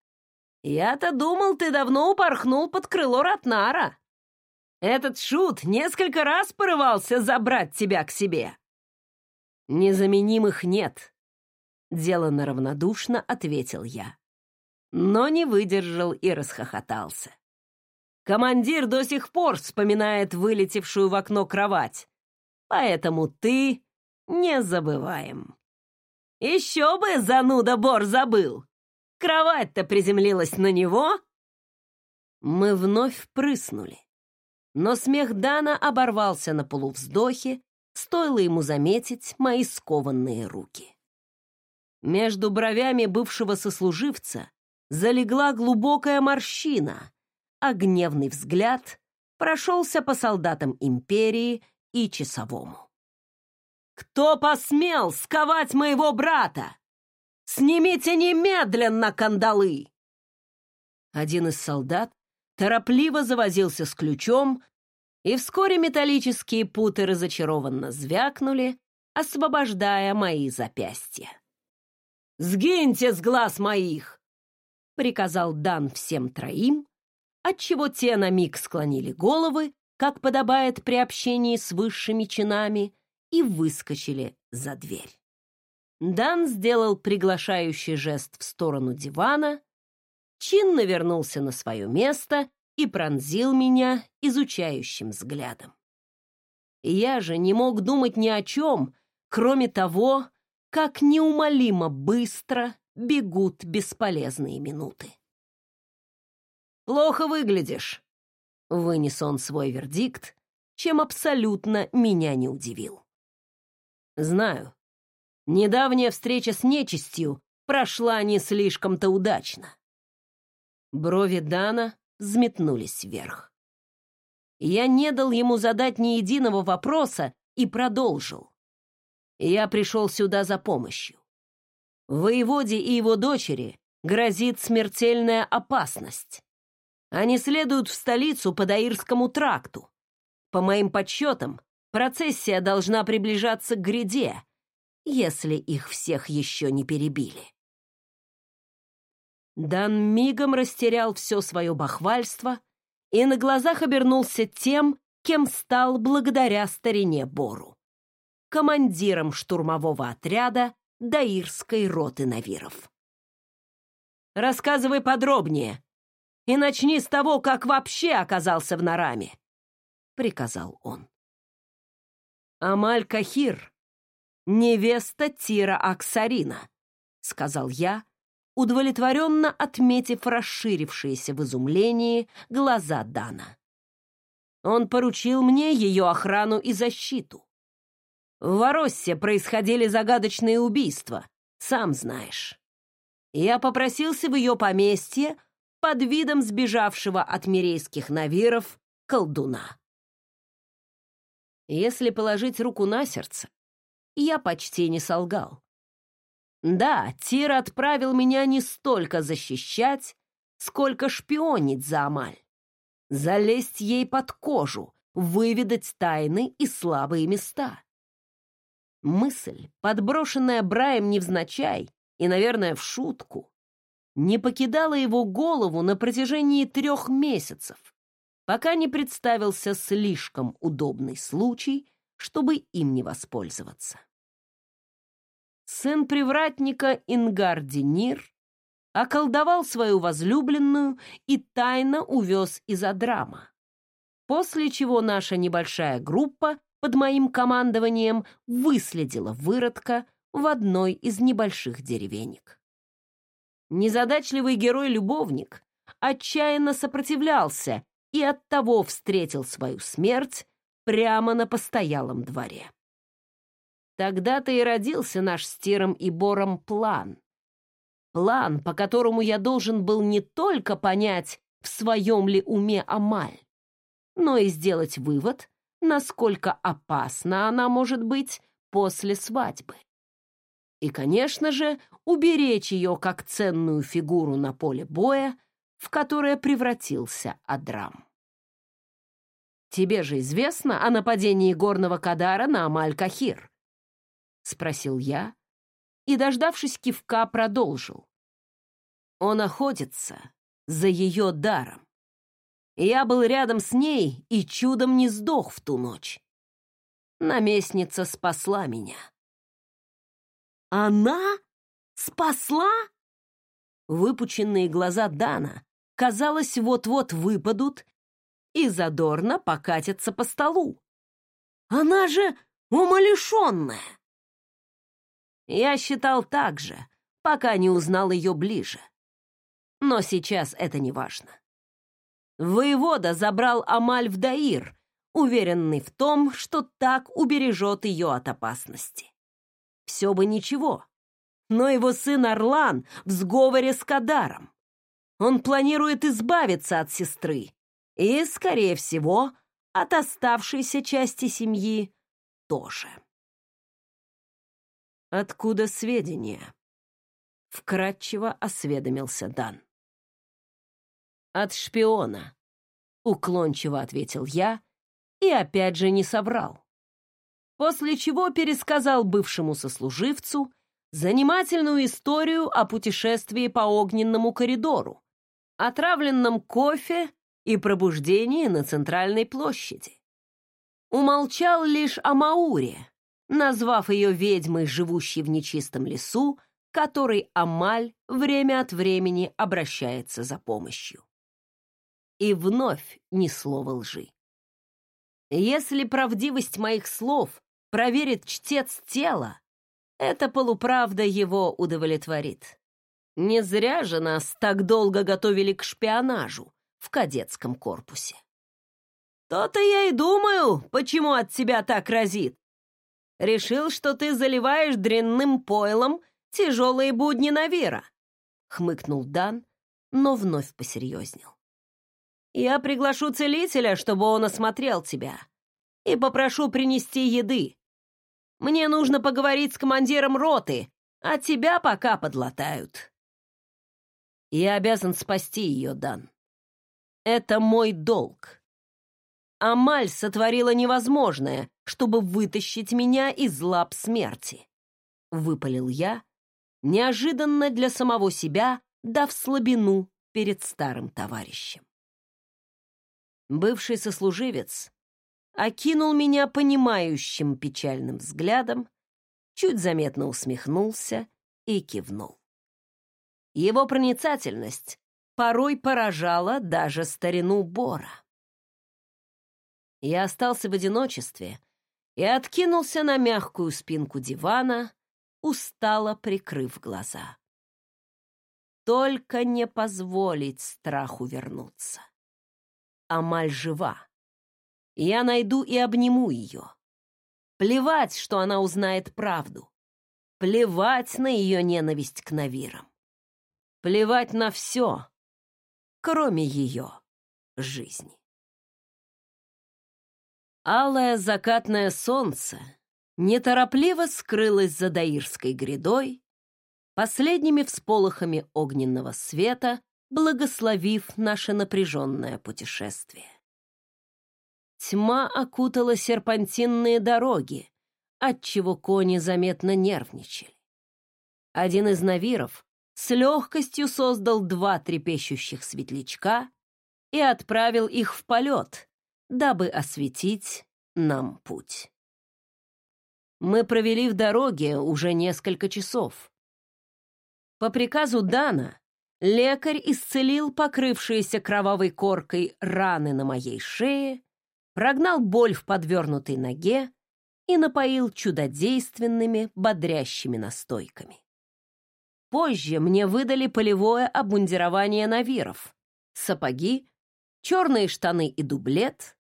Я-то думал, ты давно упорхнул под крыло Ратнара. Этот шут несколько раз порывался забрать тебя к себе. Незаменимых нет, деланно равнодушно ответил я. Но не выдержал и расхохотался. Командир до сих пор вспоминает вылетевшую в окно кровать, поэтому ты не забываем. Еще бы зануда Бор забыл! Кровать-то приземлилась на него!» Мы вновь прыснули. Но смех Дана оборвался на полувздохе, стоило ему заметить мои скованные руки. Между бровями бывшего сослуживца залегла глубокая морщина, а гневный взгляд прошелся по солдатам империи и часовому. «Кто посмел сковать моего брата? Снимите немедленно кандалы!» Один из солдат торопливо завозился с ключом, и вскоре металлические путы разочарованно звякнули, освобождая мои запястья. «Сгиньте с глаз моих!» — приказал Дан всем троим, отчего те на миг склонили головы, как подобает при общении с высшими чинами, и выскочили за дверь. Дан сделал приглашающий жест в сторону дивана, чинно вернулся на свое место и пронзил меня изучающим взглядом. Я же не мог думать ни о чем, кроме того, как неумолимо быстро бегут бесполезные минуты. «Плохо выглядишь», — вынес он свой вердикт, чем абсолютно меня не удивил. «Знаю, недавняя встреча с нечистью прошла не слишком-то удачно». Брови Дана взметнулись вверх. Я не дал ему задать ни единого вопроса и продолжил. Я пришел сюда за помощью. Воеводе и его дочери грозит смертельная опасность. Они следуют в столицу по Даирскому тракту. По моим подсчетам, процессия должна приближаться к гряде, если их всех еще не перебили. Дан мигом растерял все свое бахвальство и на глазах обернулся тем, кем стал благодаря старине Бору — командиром штурмового отряда Даирской роты Навиров. «Рассказывай подробнее и начни с того, как вообще оказался в Нараме», — приказал он. «Амаль Кахир, невеста Тира Аксарина», — сказал я, удовлетворенно отметив расширившиеся в изумлении глаза Дана. Он поручил мне ее охрану и защиту. В Вороссе происходили загадочные убийства, сам знаешь. Я попросился в ее поместье под видом сбежавшего от мирейских навиров колдуна. Если положить руку на сердце, я почти не солгал. Да, Тир отправил меня не столько защищать, сколько шпионить за Амаль. Залезть ей под кожу, выведать тайны и слабые места. Мысль, подброшенная Браем невзначай и, наверное, в шутку, не покидала его голову на протяжении трех месяцев, пока не представился слишком удобный случай, чтобы им не воспользоваться сын привратника Ингардинир, околдовал свою возлюбленную и тайно увез из Адрама. После чего наша небольшая группа под моим командованием выследила выродка в одной из небольших деревенек. Незадачливый герой-любовник отчаянно сопротивлялся и оттого встретил свою смерть прямо на постоялом дворе. Тогда-то и родился наш с Тиром и Бором план. План, по которому я должен был не только понять, в своем ли уме Амаль, но и сделать вывод, насколько опасна она может быть после свадьбы. И, конечно же, уберечь ее как ценную фигуру на поле боя, в которое превратился Адрам. Тебе же известно о нападении горного Кадара на Амаль-Кахир. — спросил я и, дождавшись кивка, продолжил. Он охотится за ее даром. Я был рядом с ней и чудом не сдох в ту ночь. Наместница спасла меня. Она спасла? Выпученные глаза Дана, казалось, вот-вот выпадут и задорно покатятся по столу. Она же умалишенная. Я считал так же, пока не узнал ее ближе. Но сейчас это не важно. Воевода забрал Амаль в Даир, уверенный в том, что так убережет ее от опасности. Все бы ничего, но его сын Орлан в сговоре с Кадаром. Он планирует избавиться от сестры и, скорее всего, от оставшейся части семьи тоже. «Откуда сведения?» — вкратчиво осведомился Дан. «От шпиона», — уклончиво ответил я и опять же не соврал. После чего пересказал бывшему сослуживцу занимательную историю о путешествии по огненному коридору, отравленном кофе и пробуждении на центральной площади. Умолчал лишь о Мауре, назвав ее ведьмой, живущей в нечистом лесу, которой Амаль время от времени обращается за помощью. И вновь ни слова лжи. Если правдивость моих слов проверит чтец тела, эта полуправда его удовлетворит. Не зря же нас так долго готовили к шпионажу, в кадетском корпусе. «То-то я и думаю, почему от тебя так разит. Решил, что ты заливаешь дрянным пойлом тяжелые будни Навира», — хмыкнул Дан, но вновь посерьезнел. «Я приглашу целителя, чтобы он осмотрел тебя, и попрошу принести еды. Мне нужно поговорить с командиром роты, а тебя пока подлатают». «Я обязан спасти ее, Дан. Это мой долг. Амаль сотворила невозможное, чтобы вытащить меня из лап смерти. Выпалил я, неожиданно для самого себя, дав слабину перед старым товарищем. Бывший сослуживец окинул меня понимающим печальным взглядом, чуть заметно усмехнулся и кивнул. Его проницательность порой поражала даже старину Бора. Я остался в одиночестве и откинулся на мягкую спинку дивана, устало прикрыв глаза. Только не позволить страху вернуться. Амаль жива. Я найду и обниму ее. Плевать, что она узнает правду. Плевать на ее ненависть к Навирам. Плевать на все, кроме ее жизни. Алое закатное солнце неторопливо скрылось за Даирской грядой, последними всполохами огненного света, благословив наше напряженное путешествие. Тьма окутала серпантинные дороги, отчего кони заметно нервничали. Один из навиров с легкостью создал два трепещущих светлячка и отправил их в полет, дабы осветить нам путь. Мы провели в дороге уже несколько часов. По приказу Дана лекарь исцелил покрывшиеся кровавой коркой раны на моей шее, прогнал боль в подвернутой ноге и напоил чудодейственными бодрящими настойками. Позже мне выдали полевое обмундирование навиров, сапоги, черные штаны и дублет,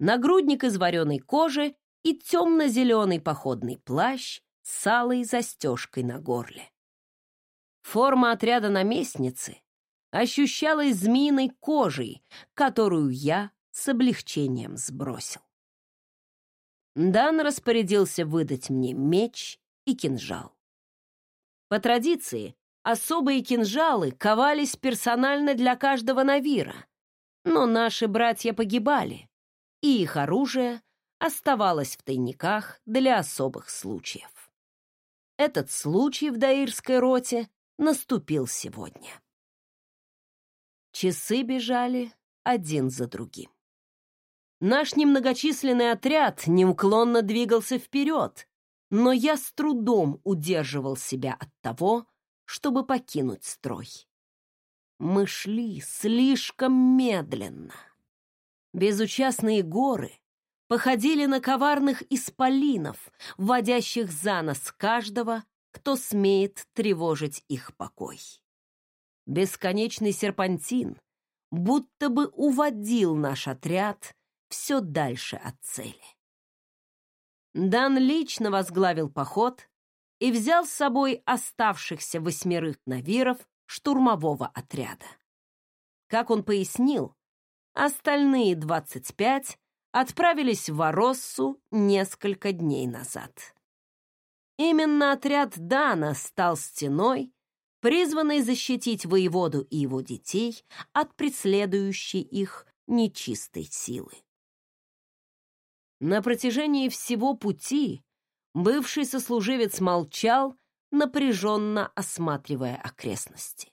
нагрудник из вареной кожи и темно-зеленый походный плащ с алой застежкой на горле. Форма отряда наместницы ощущалась змеиной кожей, которую я с облегчением сбросил. Дан распорядился выдать мне меч и кинжал. По традиции, особые кинжалы ковались персонально для каждого навира, но наши братья погибали, и их оружие оставалось в тайниках для особых случаев. Этот случай в Даирской роте наступил сегодня. Часы бежали один за другим. Наш немногочисленный отряд неуклонно двигался вперед, но я с трудом удерживал себя от того, чтобы покинуть строй. Мы шли слишком медленно. Безучастные горы походили на коварных исполинов, вводящих за нос каждого, кто смеет тревожить их покой. Бесконечный серпантин будто бы уводил наш отряд все дальше от цели. Дан лично возглавил поход и взял с собой оставшихся восьмерых навиров штурмового отряда. Как он пояснил, Остальные 25 отправились в Вороссу несколько дней назад. Именно отряд Дана стал стеной, призванной защитить воеводу и его детей от преследующей их нечистой силы. На протяжении всего пути бывший сослуживец молчал, напряженно осматривая окрестности.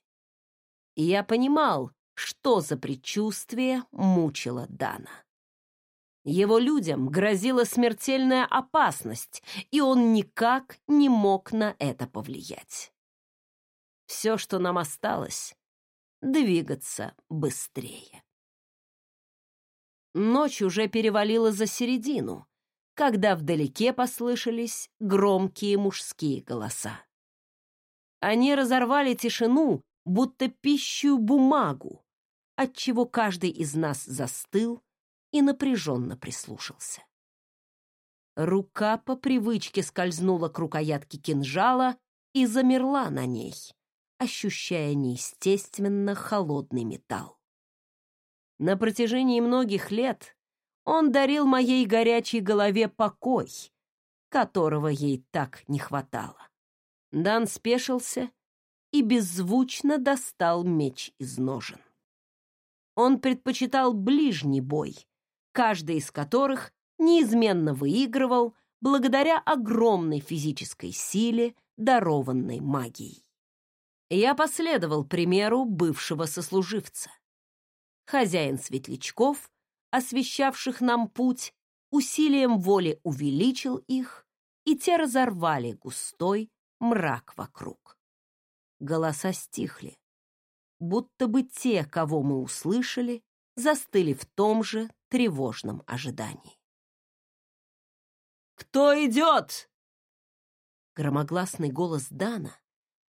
И я понимал, что за предчувствие мучило Дана. Его людям грозила смертельная опасность, и он никак не мог на это повлиять. Все, что нам осталось — двигаться быстрее. Ночь уже перевалила за середину, когда вдалеке послышались громкие мужские голоса. Они разорвали тишину, будто пищу бумагу, отчего каждый из нас застыл и напряженно прислушался. Рука по привычке скользнула к рукоятке кинжала и замерла на ней, ощущая неестественно холодный металл. На протяжении многих лет он дарил моей горячей голове покой, которого ей так не хватало. Дан спешился и беззвучно достал меч из ножен. Он предпочитал ближний бой, каждый из которых неизменно выигрывал благодаря огромной физической силе, дарованной магией. Я последовал примеру бывшего сослуживца. Хозяин светлячков, освещавших нам путь, усилием воли увеличил их, и те разорвали густой мрак вокруг. Голоса стихли, будто бы те, кого мы услышали, застыли в том же тревожном ожидании. «Кто идет?» Громогласный голос Дана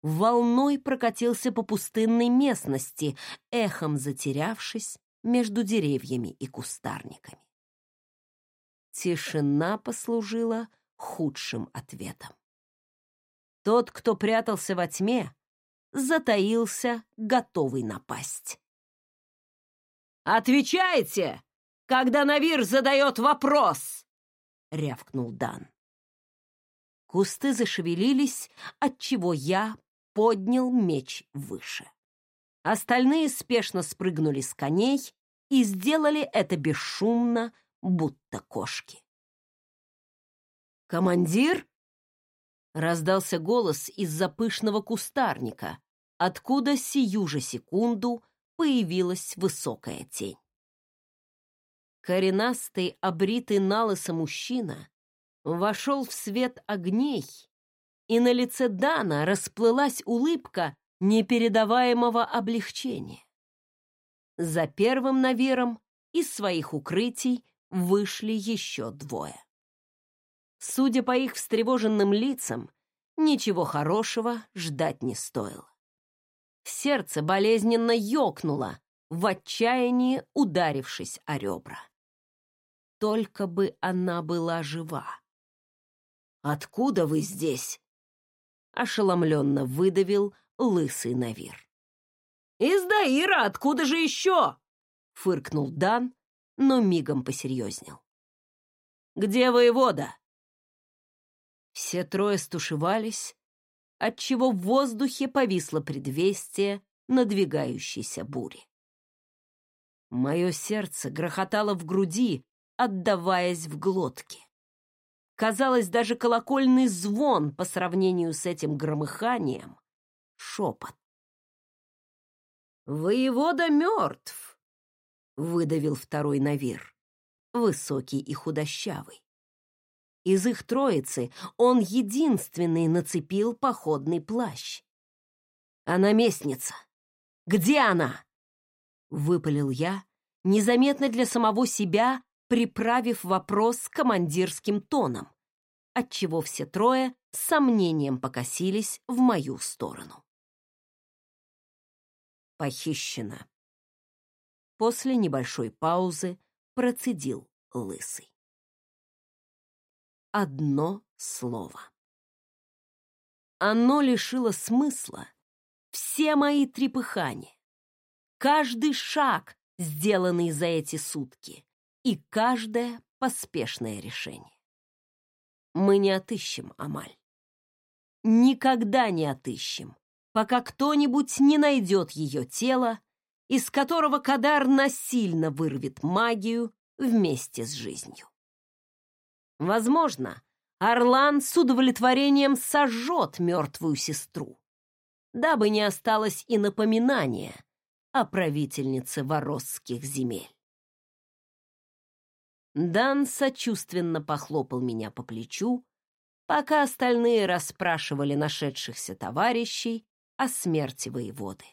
волной прокатился по пустынной местности, эхом затерявшись между деревьями и кустарниками. Тишина послужила худшим ответом. Тот, кто прятался во тьме, затаился, готовый напасть. «Отвечайте, когда Навир задает вопрос!» — рявкнул Дан. Кусты зашевелились, отчего я поднял меч выше. Остальные спешно спрыгнули с коней и сделали это бесшумно, будто кошки. «Командир?» — раздался голос из-за пышного кустарника, откуда сию же секунду появилась высокая тень. Коренастый, обритый налысо мужчина вошел в свет огней, и на лице Дана расплылась улыбка непередаваемого облегчения. За первым навером из своих укрытий вышли еще двое. Судя по их встревоженным лицам, ничего хорошего ждать не стоило. Сердце болезненно ёкнуло, в отчаянии ударившись о ребра. Только бы она была жива. «Откуда вы здесь?» Ошеломленно выдавил лысый Навир. «Из Даира, откуда же еще?» Фыркнул Дан, но мигом посерьезнел. «Где воевода?» Все трое стушевались, отчего в воздухе повисло предвестие надвигающейся бури. Мое сердце грохотало в груди, отдаваясь в глотке. Казалось, даже колокольный звон по сравнению с этим громыханием — шепот. «Воевода мертв», — выдавил второй Навир, высокий и худощавый. Из их троицы он единственный нацепил походный плащ. «А наместница? Где она?» — выпалил я, незаметно для самого себя, приправив вопрос командирским тоном, отчего все трое с сомнением покосились в мою сторону. Похищена. После небольшой паузы процедил лысый. Одно слово. Оно лишило смысла все мои трепыхания, каждый шаг, сделанный за эти сутки, и каждое поспешное решение. Мы не отыщем Амаль. Никогда не отыщем, пока кто-нибудь не найдет ее тело, из которого Кадар насильно вырвет магию вместе с жизнью. Возможно, Орлан с удовлетворением сожжет мертвую сестру, дабы не осталось и напоминания о правительнице воросских земель. Дан сочувственно похлопал меня по плечу, пока остальные расспрашивали нашедшихся товарищей о смерти воеводы.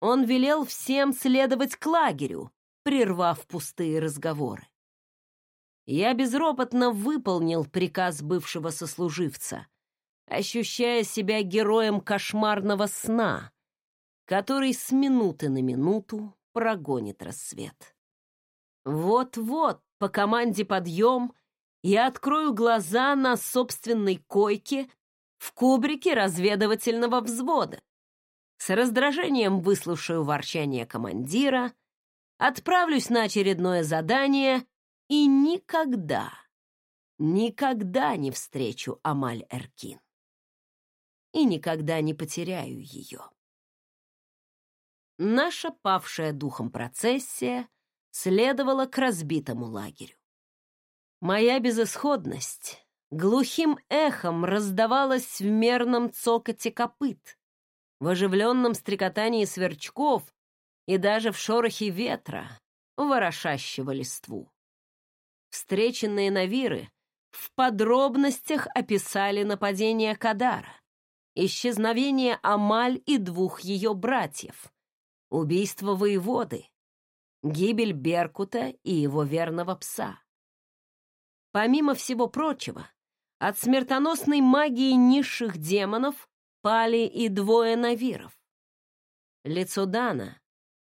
Он велел всем следовать к лагерю, прервав пустые разговоры. Я безропотно выполнил приказ бывшего сослуживца, ощущая себя героем кошмарного сна, который с минуты на минуту прогонит рассвет. Вот-вот по команде «Подъем» я открою глаза на собственной койке в кубрике разведывательного взвода. С раздражением выслушаю ворчание командира, отправлюсь на очередное задание и никогда, никогда не встречу Амаль Эркин. И никогда не потеряю ее. Наша павшая духом процессия следовала к разбитому лагерю. Моя безысходность глухим эхом раздавалась в мерном цокоте копыт, в оживленном стрекотании сверчков и даже в шорохе ветра, ворошащего листву. Встреченные навиры в подробностях описали нападение Кадара, исчезновение Амаль и двух ее братьев, убийство воеводы, гибель Беркута и его верного пса. Помимо всего прочего, от смертоносной магии низших демонов пали и двое навиров. Лицо Дана,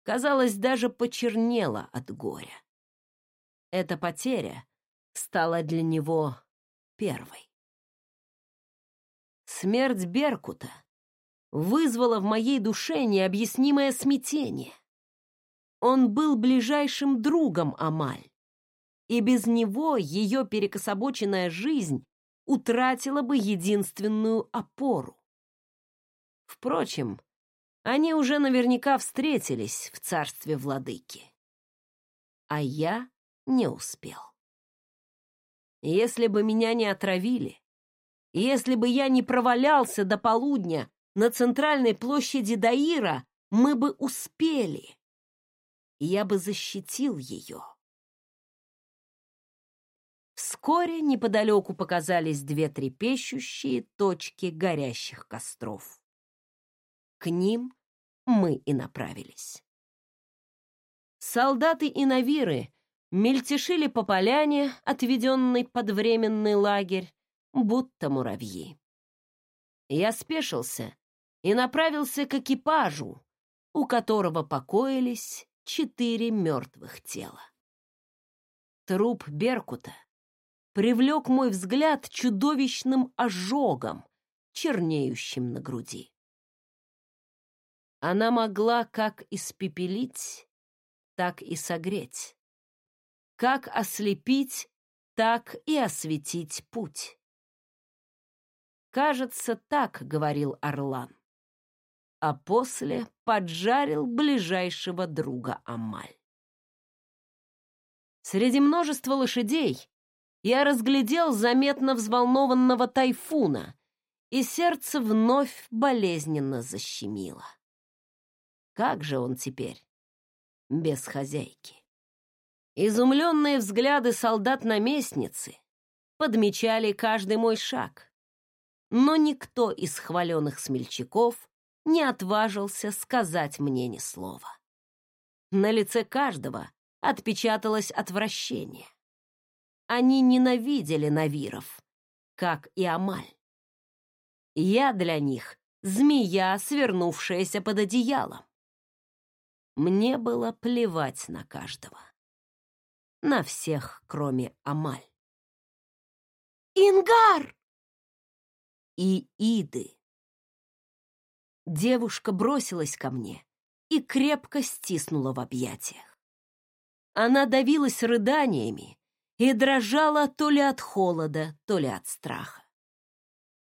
казалось, даже почернело от горя. Эта потеря стала для него первой. Смерть Беркута вызвала в моей душе необъяснимое смятение. Он был ближайшим другом Амаль, и без него ее перекособоченная жизнь утратила бы единственную опору. Впрочем, они уже наверняка встретились в царстве владыки. А я не успел. Если бы меня не отравили, если бы я не провалялся до полудня на центральной площади Даира, мы бы успели. Я бы защитил ее. Вскоре неподалеку показались две трепещущие точки горящих костров. К ним мы и направились. Солдаты и навиры мельтешили по поляне, отведенной под временный лагерь, будто муравьи. Я спешился и направился к экипажу, у которого покоились четыре мертвых тела. Труп Беркута привлек мой взгляд чудовищным ожогом, чернеющим на груди. Она могла как испепелить, так и согреть, как ослепить, так и осветить путь. Кажется, так говорил Орлан. А после поджарил ближайшего друга Амаль. Среди множества лошадей я разглядел заметно взволнованного тайфуна, и сердце вновь болезненно защемило. Как же он теперь без хозяйки? Изумленные взгляды солдат-наместницы подмечали каждый мой шаг, но никто из хваленных смельчаков не отважился сказать мне ни слова. На лице каждого отпечаталось отвращение. Они ненавидели Навиров, как и Амаль. Я для них — змея, свернувшаяся под одеялом. Мне было плевать на каждого. На всех, кроме Амаль. «Ингар!» И Иды. Девушка бросилась ко мне и крепко стиснула в объятиях. Она давилась рыданиями и дрожала то ли от холода, то ли от страха.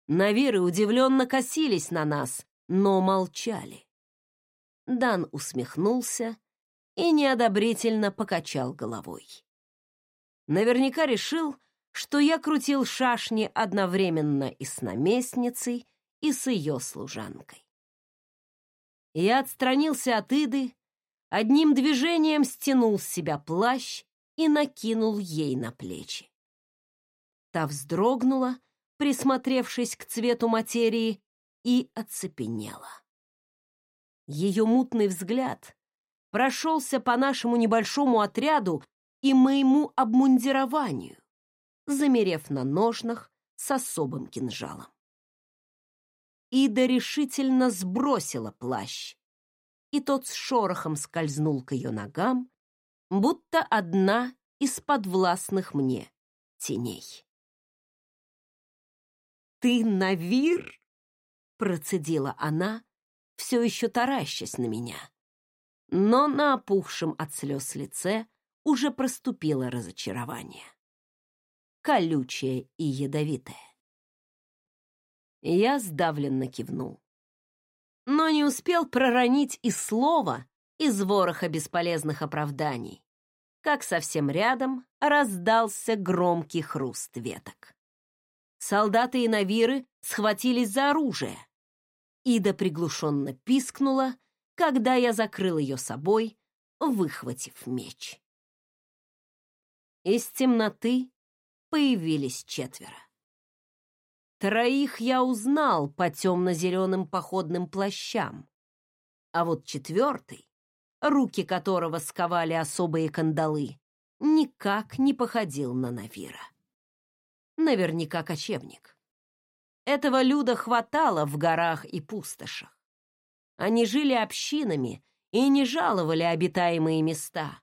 Навиры удивленно косились на нас, но молчали. Дан усмехнулся и неодобрительно покачал головой. Наверняка решил, что я крутил шашни одновременно и с наместницей, и с ее служанкой. Я отстранился от Иды, одним движением стянул с себя плащ и накинул ей на плечи. Та вздрогнула, присмотревшись к цвету материи, и оцепенела. Ее мутный взгляд прошелся по нашему небольшому отряду и моему обмундированию, замерев на ножнах с особым кинжалом. Ида решительно сбросила плащ и тот с шорохом скользнул к ее ногам, будто одна из подвластных мне теней. «Ты Навир?» — процедила она, все еще таращась на меня. Но на опухшем от слез лице уже проступило разочарование. Колючее и ядовитое. Я сдавленно кивнул. Но не успел проронить и слова из вороха бесполезных оправданий, как совсем рядом раздался громкий хруст веток. Солдаты и навиры схватились за оружие. Ида приглушенно пискнула, когда я закрыл ее собой, выхватив меч. Из темноты появились четверо. Троих я узнал по темно-зеленым походным плащам, а вот четвертый, руки которого сковали особые кандалы, никак не походил на Навира. Наверняка кочевник. Этого люда хватало в горах и пустошах. Они жили общинами и не жаловали обитаемые места.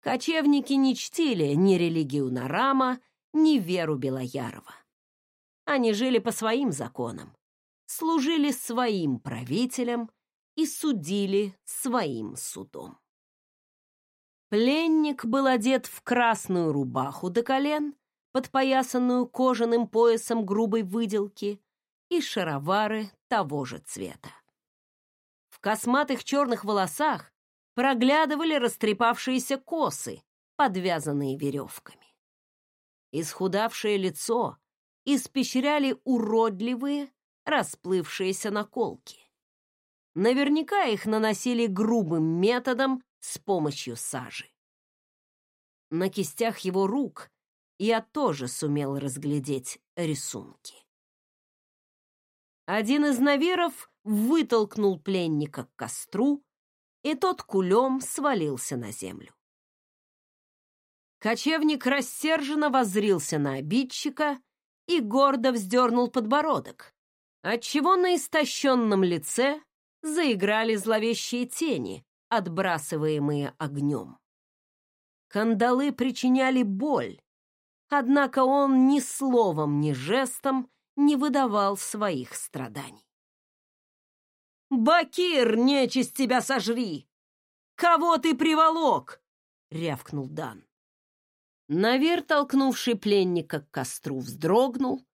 Кочевники не чтили ни религию Нарама, ни веру Белоярова. Они жили по своим законам, служили своим правителям и судили своим судом. Пленник был одет в красную рубаху до колен, подпоясанную кожаным поясом грубой выделки и шаровары того же цвета косматых черных волосах проглядывали растрепавшиеся косы, подвязанные веревками. Исхудавшее лицо испещряли уродливые, расплывшиеся наколки. Наверняка их наносили грубым методом с помощью сажи. На кистях его рук я тоже сумел разглядеть рисунки. Один из наверов вытолкнул пленника к костру, и тот кулем свалился на землю. Кочевник рассерженно воззрился на обидчика и гордо вздернул подбородок, отчего на истощенном лице заиграли зловещие тени, отбрасываемые огнем. Кандалы причиняли боль, однако он ни словом, ни жестом не выдавал своих страданий. «Бакир, нечисть тебя сожри! Кого ты приволок?» — рявкнул Дан. Навер, толкнувший пленника к костру, вздрогнул,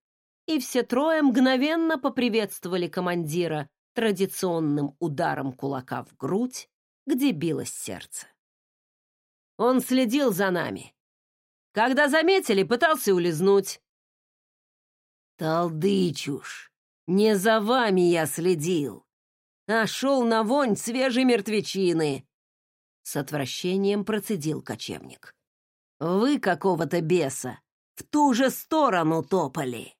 и все трое мгновенно поприветствовали командира традиционным ударом кулака в грудь, где билось сердце. Он следил за нами. Когда заметили, пытался улизнуть. «Талдычуш, не за вами я следил а шел на вонь свежей мертвечины!» С отвращением процедил кочевник. «Вы какого-то беса в ту же сторону топали!»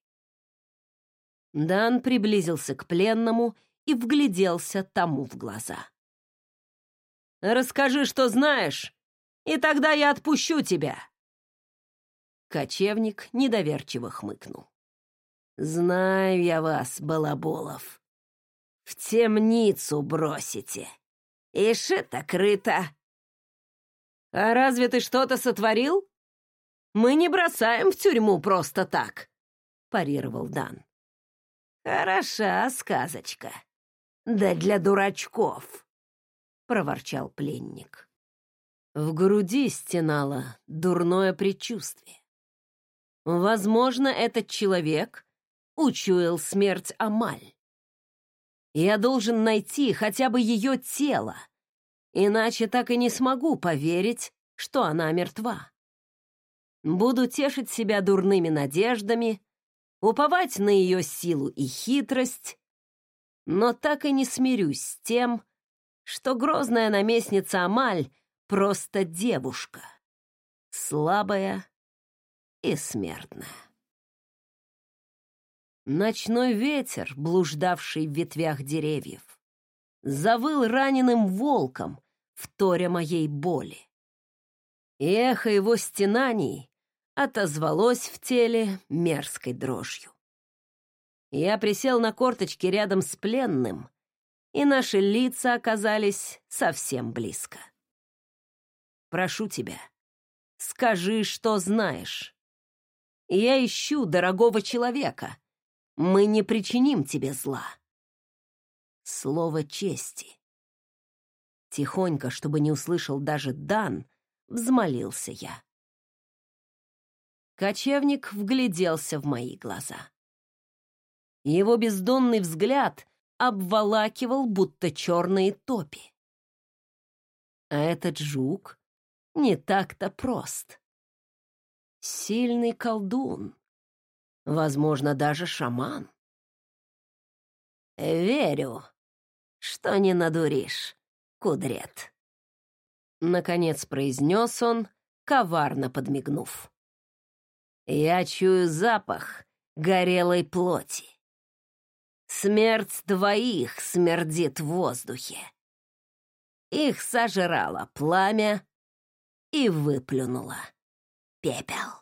Дан приблизился к пленному и вгляделся тому в глаза. «Расскажи, что знаешь, и тогда я отпущу тебя!» Кочевник недоверчиво хмыкнул. «Знаю я вас, Балаболов в темницу бросите. И шито-крыто. А разве ты что-то сотворил? Мы не бросаем в тюрьму просто так, парировал Дан. Хороша сказочка. Да для дурачков, проворчал пленник. В груди стенало дурное предчувствие. Возможно, этот человек учуял смерть Амаль. Я должен найти хотя бы ее тело, иначе так и не смогу поверить, что она мертва. Буду тешить себя дурными надеждами, уповать на ее силу и хитрость, но так и не смирюсь с тем, что грозная наместница Амаль просто девушка, слабая и смертная. Ночной ветер, блуждавший в ветвях деревьев, завыл раненым волком, вторя моей боли. эхо его стенаний отозвалось в теле мерзкой дрожью. Я присел на корточки рядом с пленным и наши лица оказались совсем близко. «Прошу тебя, скажи, что знаешь. Я ищу дорогого человека. Мы не причиним тебе зла». Слово чести. Тихонько, чтобы не услышал даже Дан, взмолился я. Кочевник вгляделся в мои глаза. Его бездонный взгляд обволакивал, будто черные топи. А этот жук не так-то прост. Сильный колдун, возможно, даже шаман. «Верю, что не надуришь, кудрет», — наконец произнес он, коварно подмигнув. «Я чую запах горелой плоти. Смерть двоих смердит в воздухе. Их сожрало пламя и выплюнуло пепел.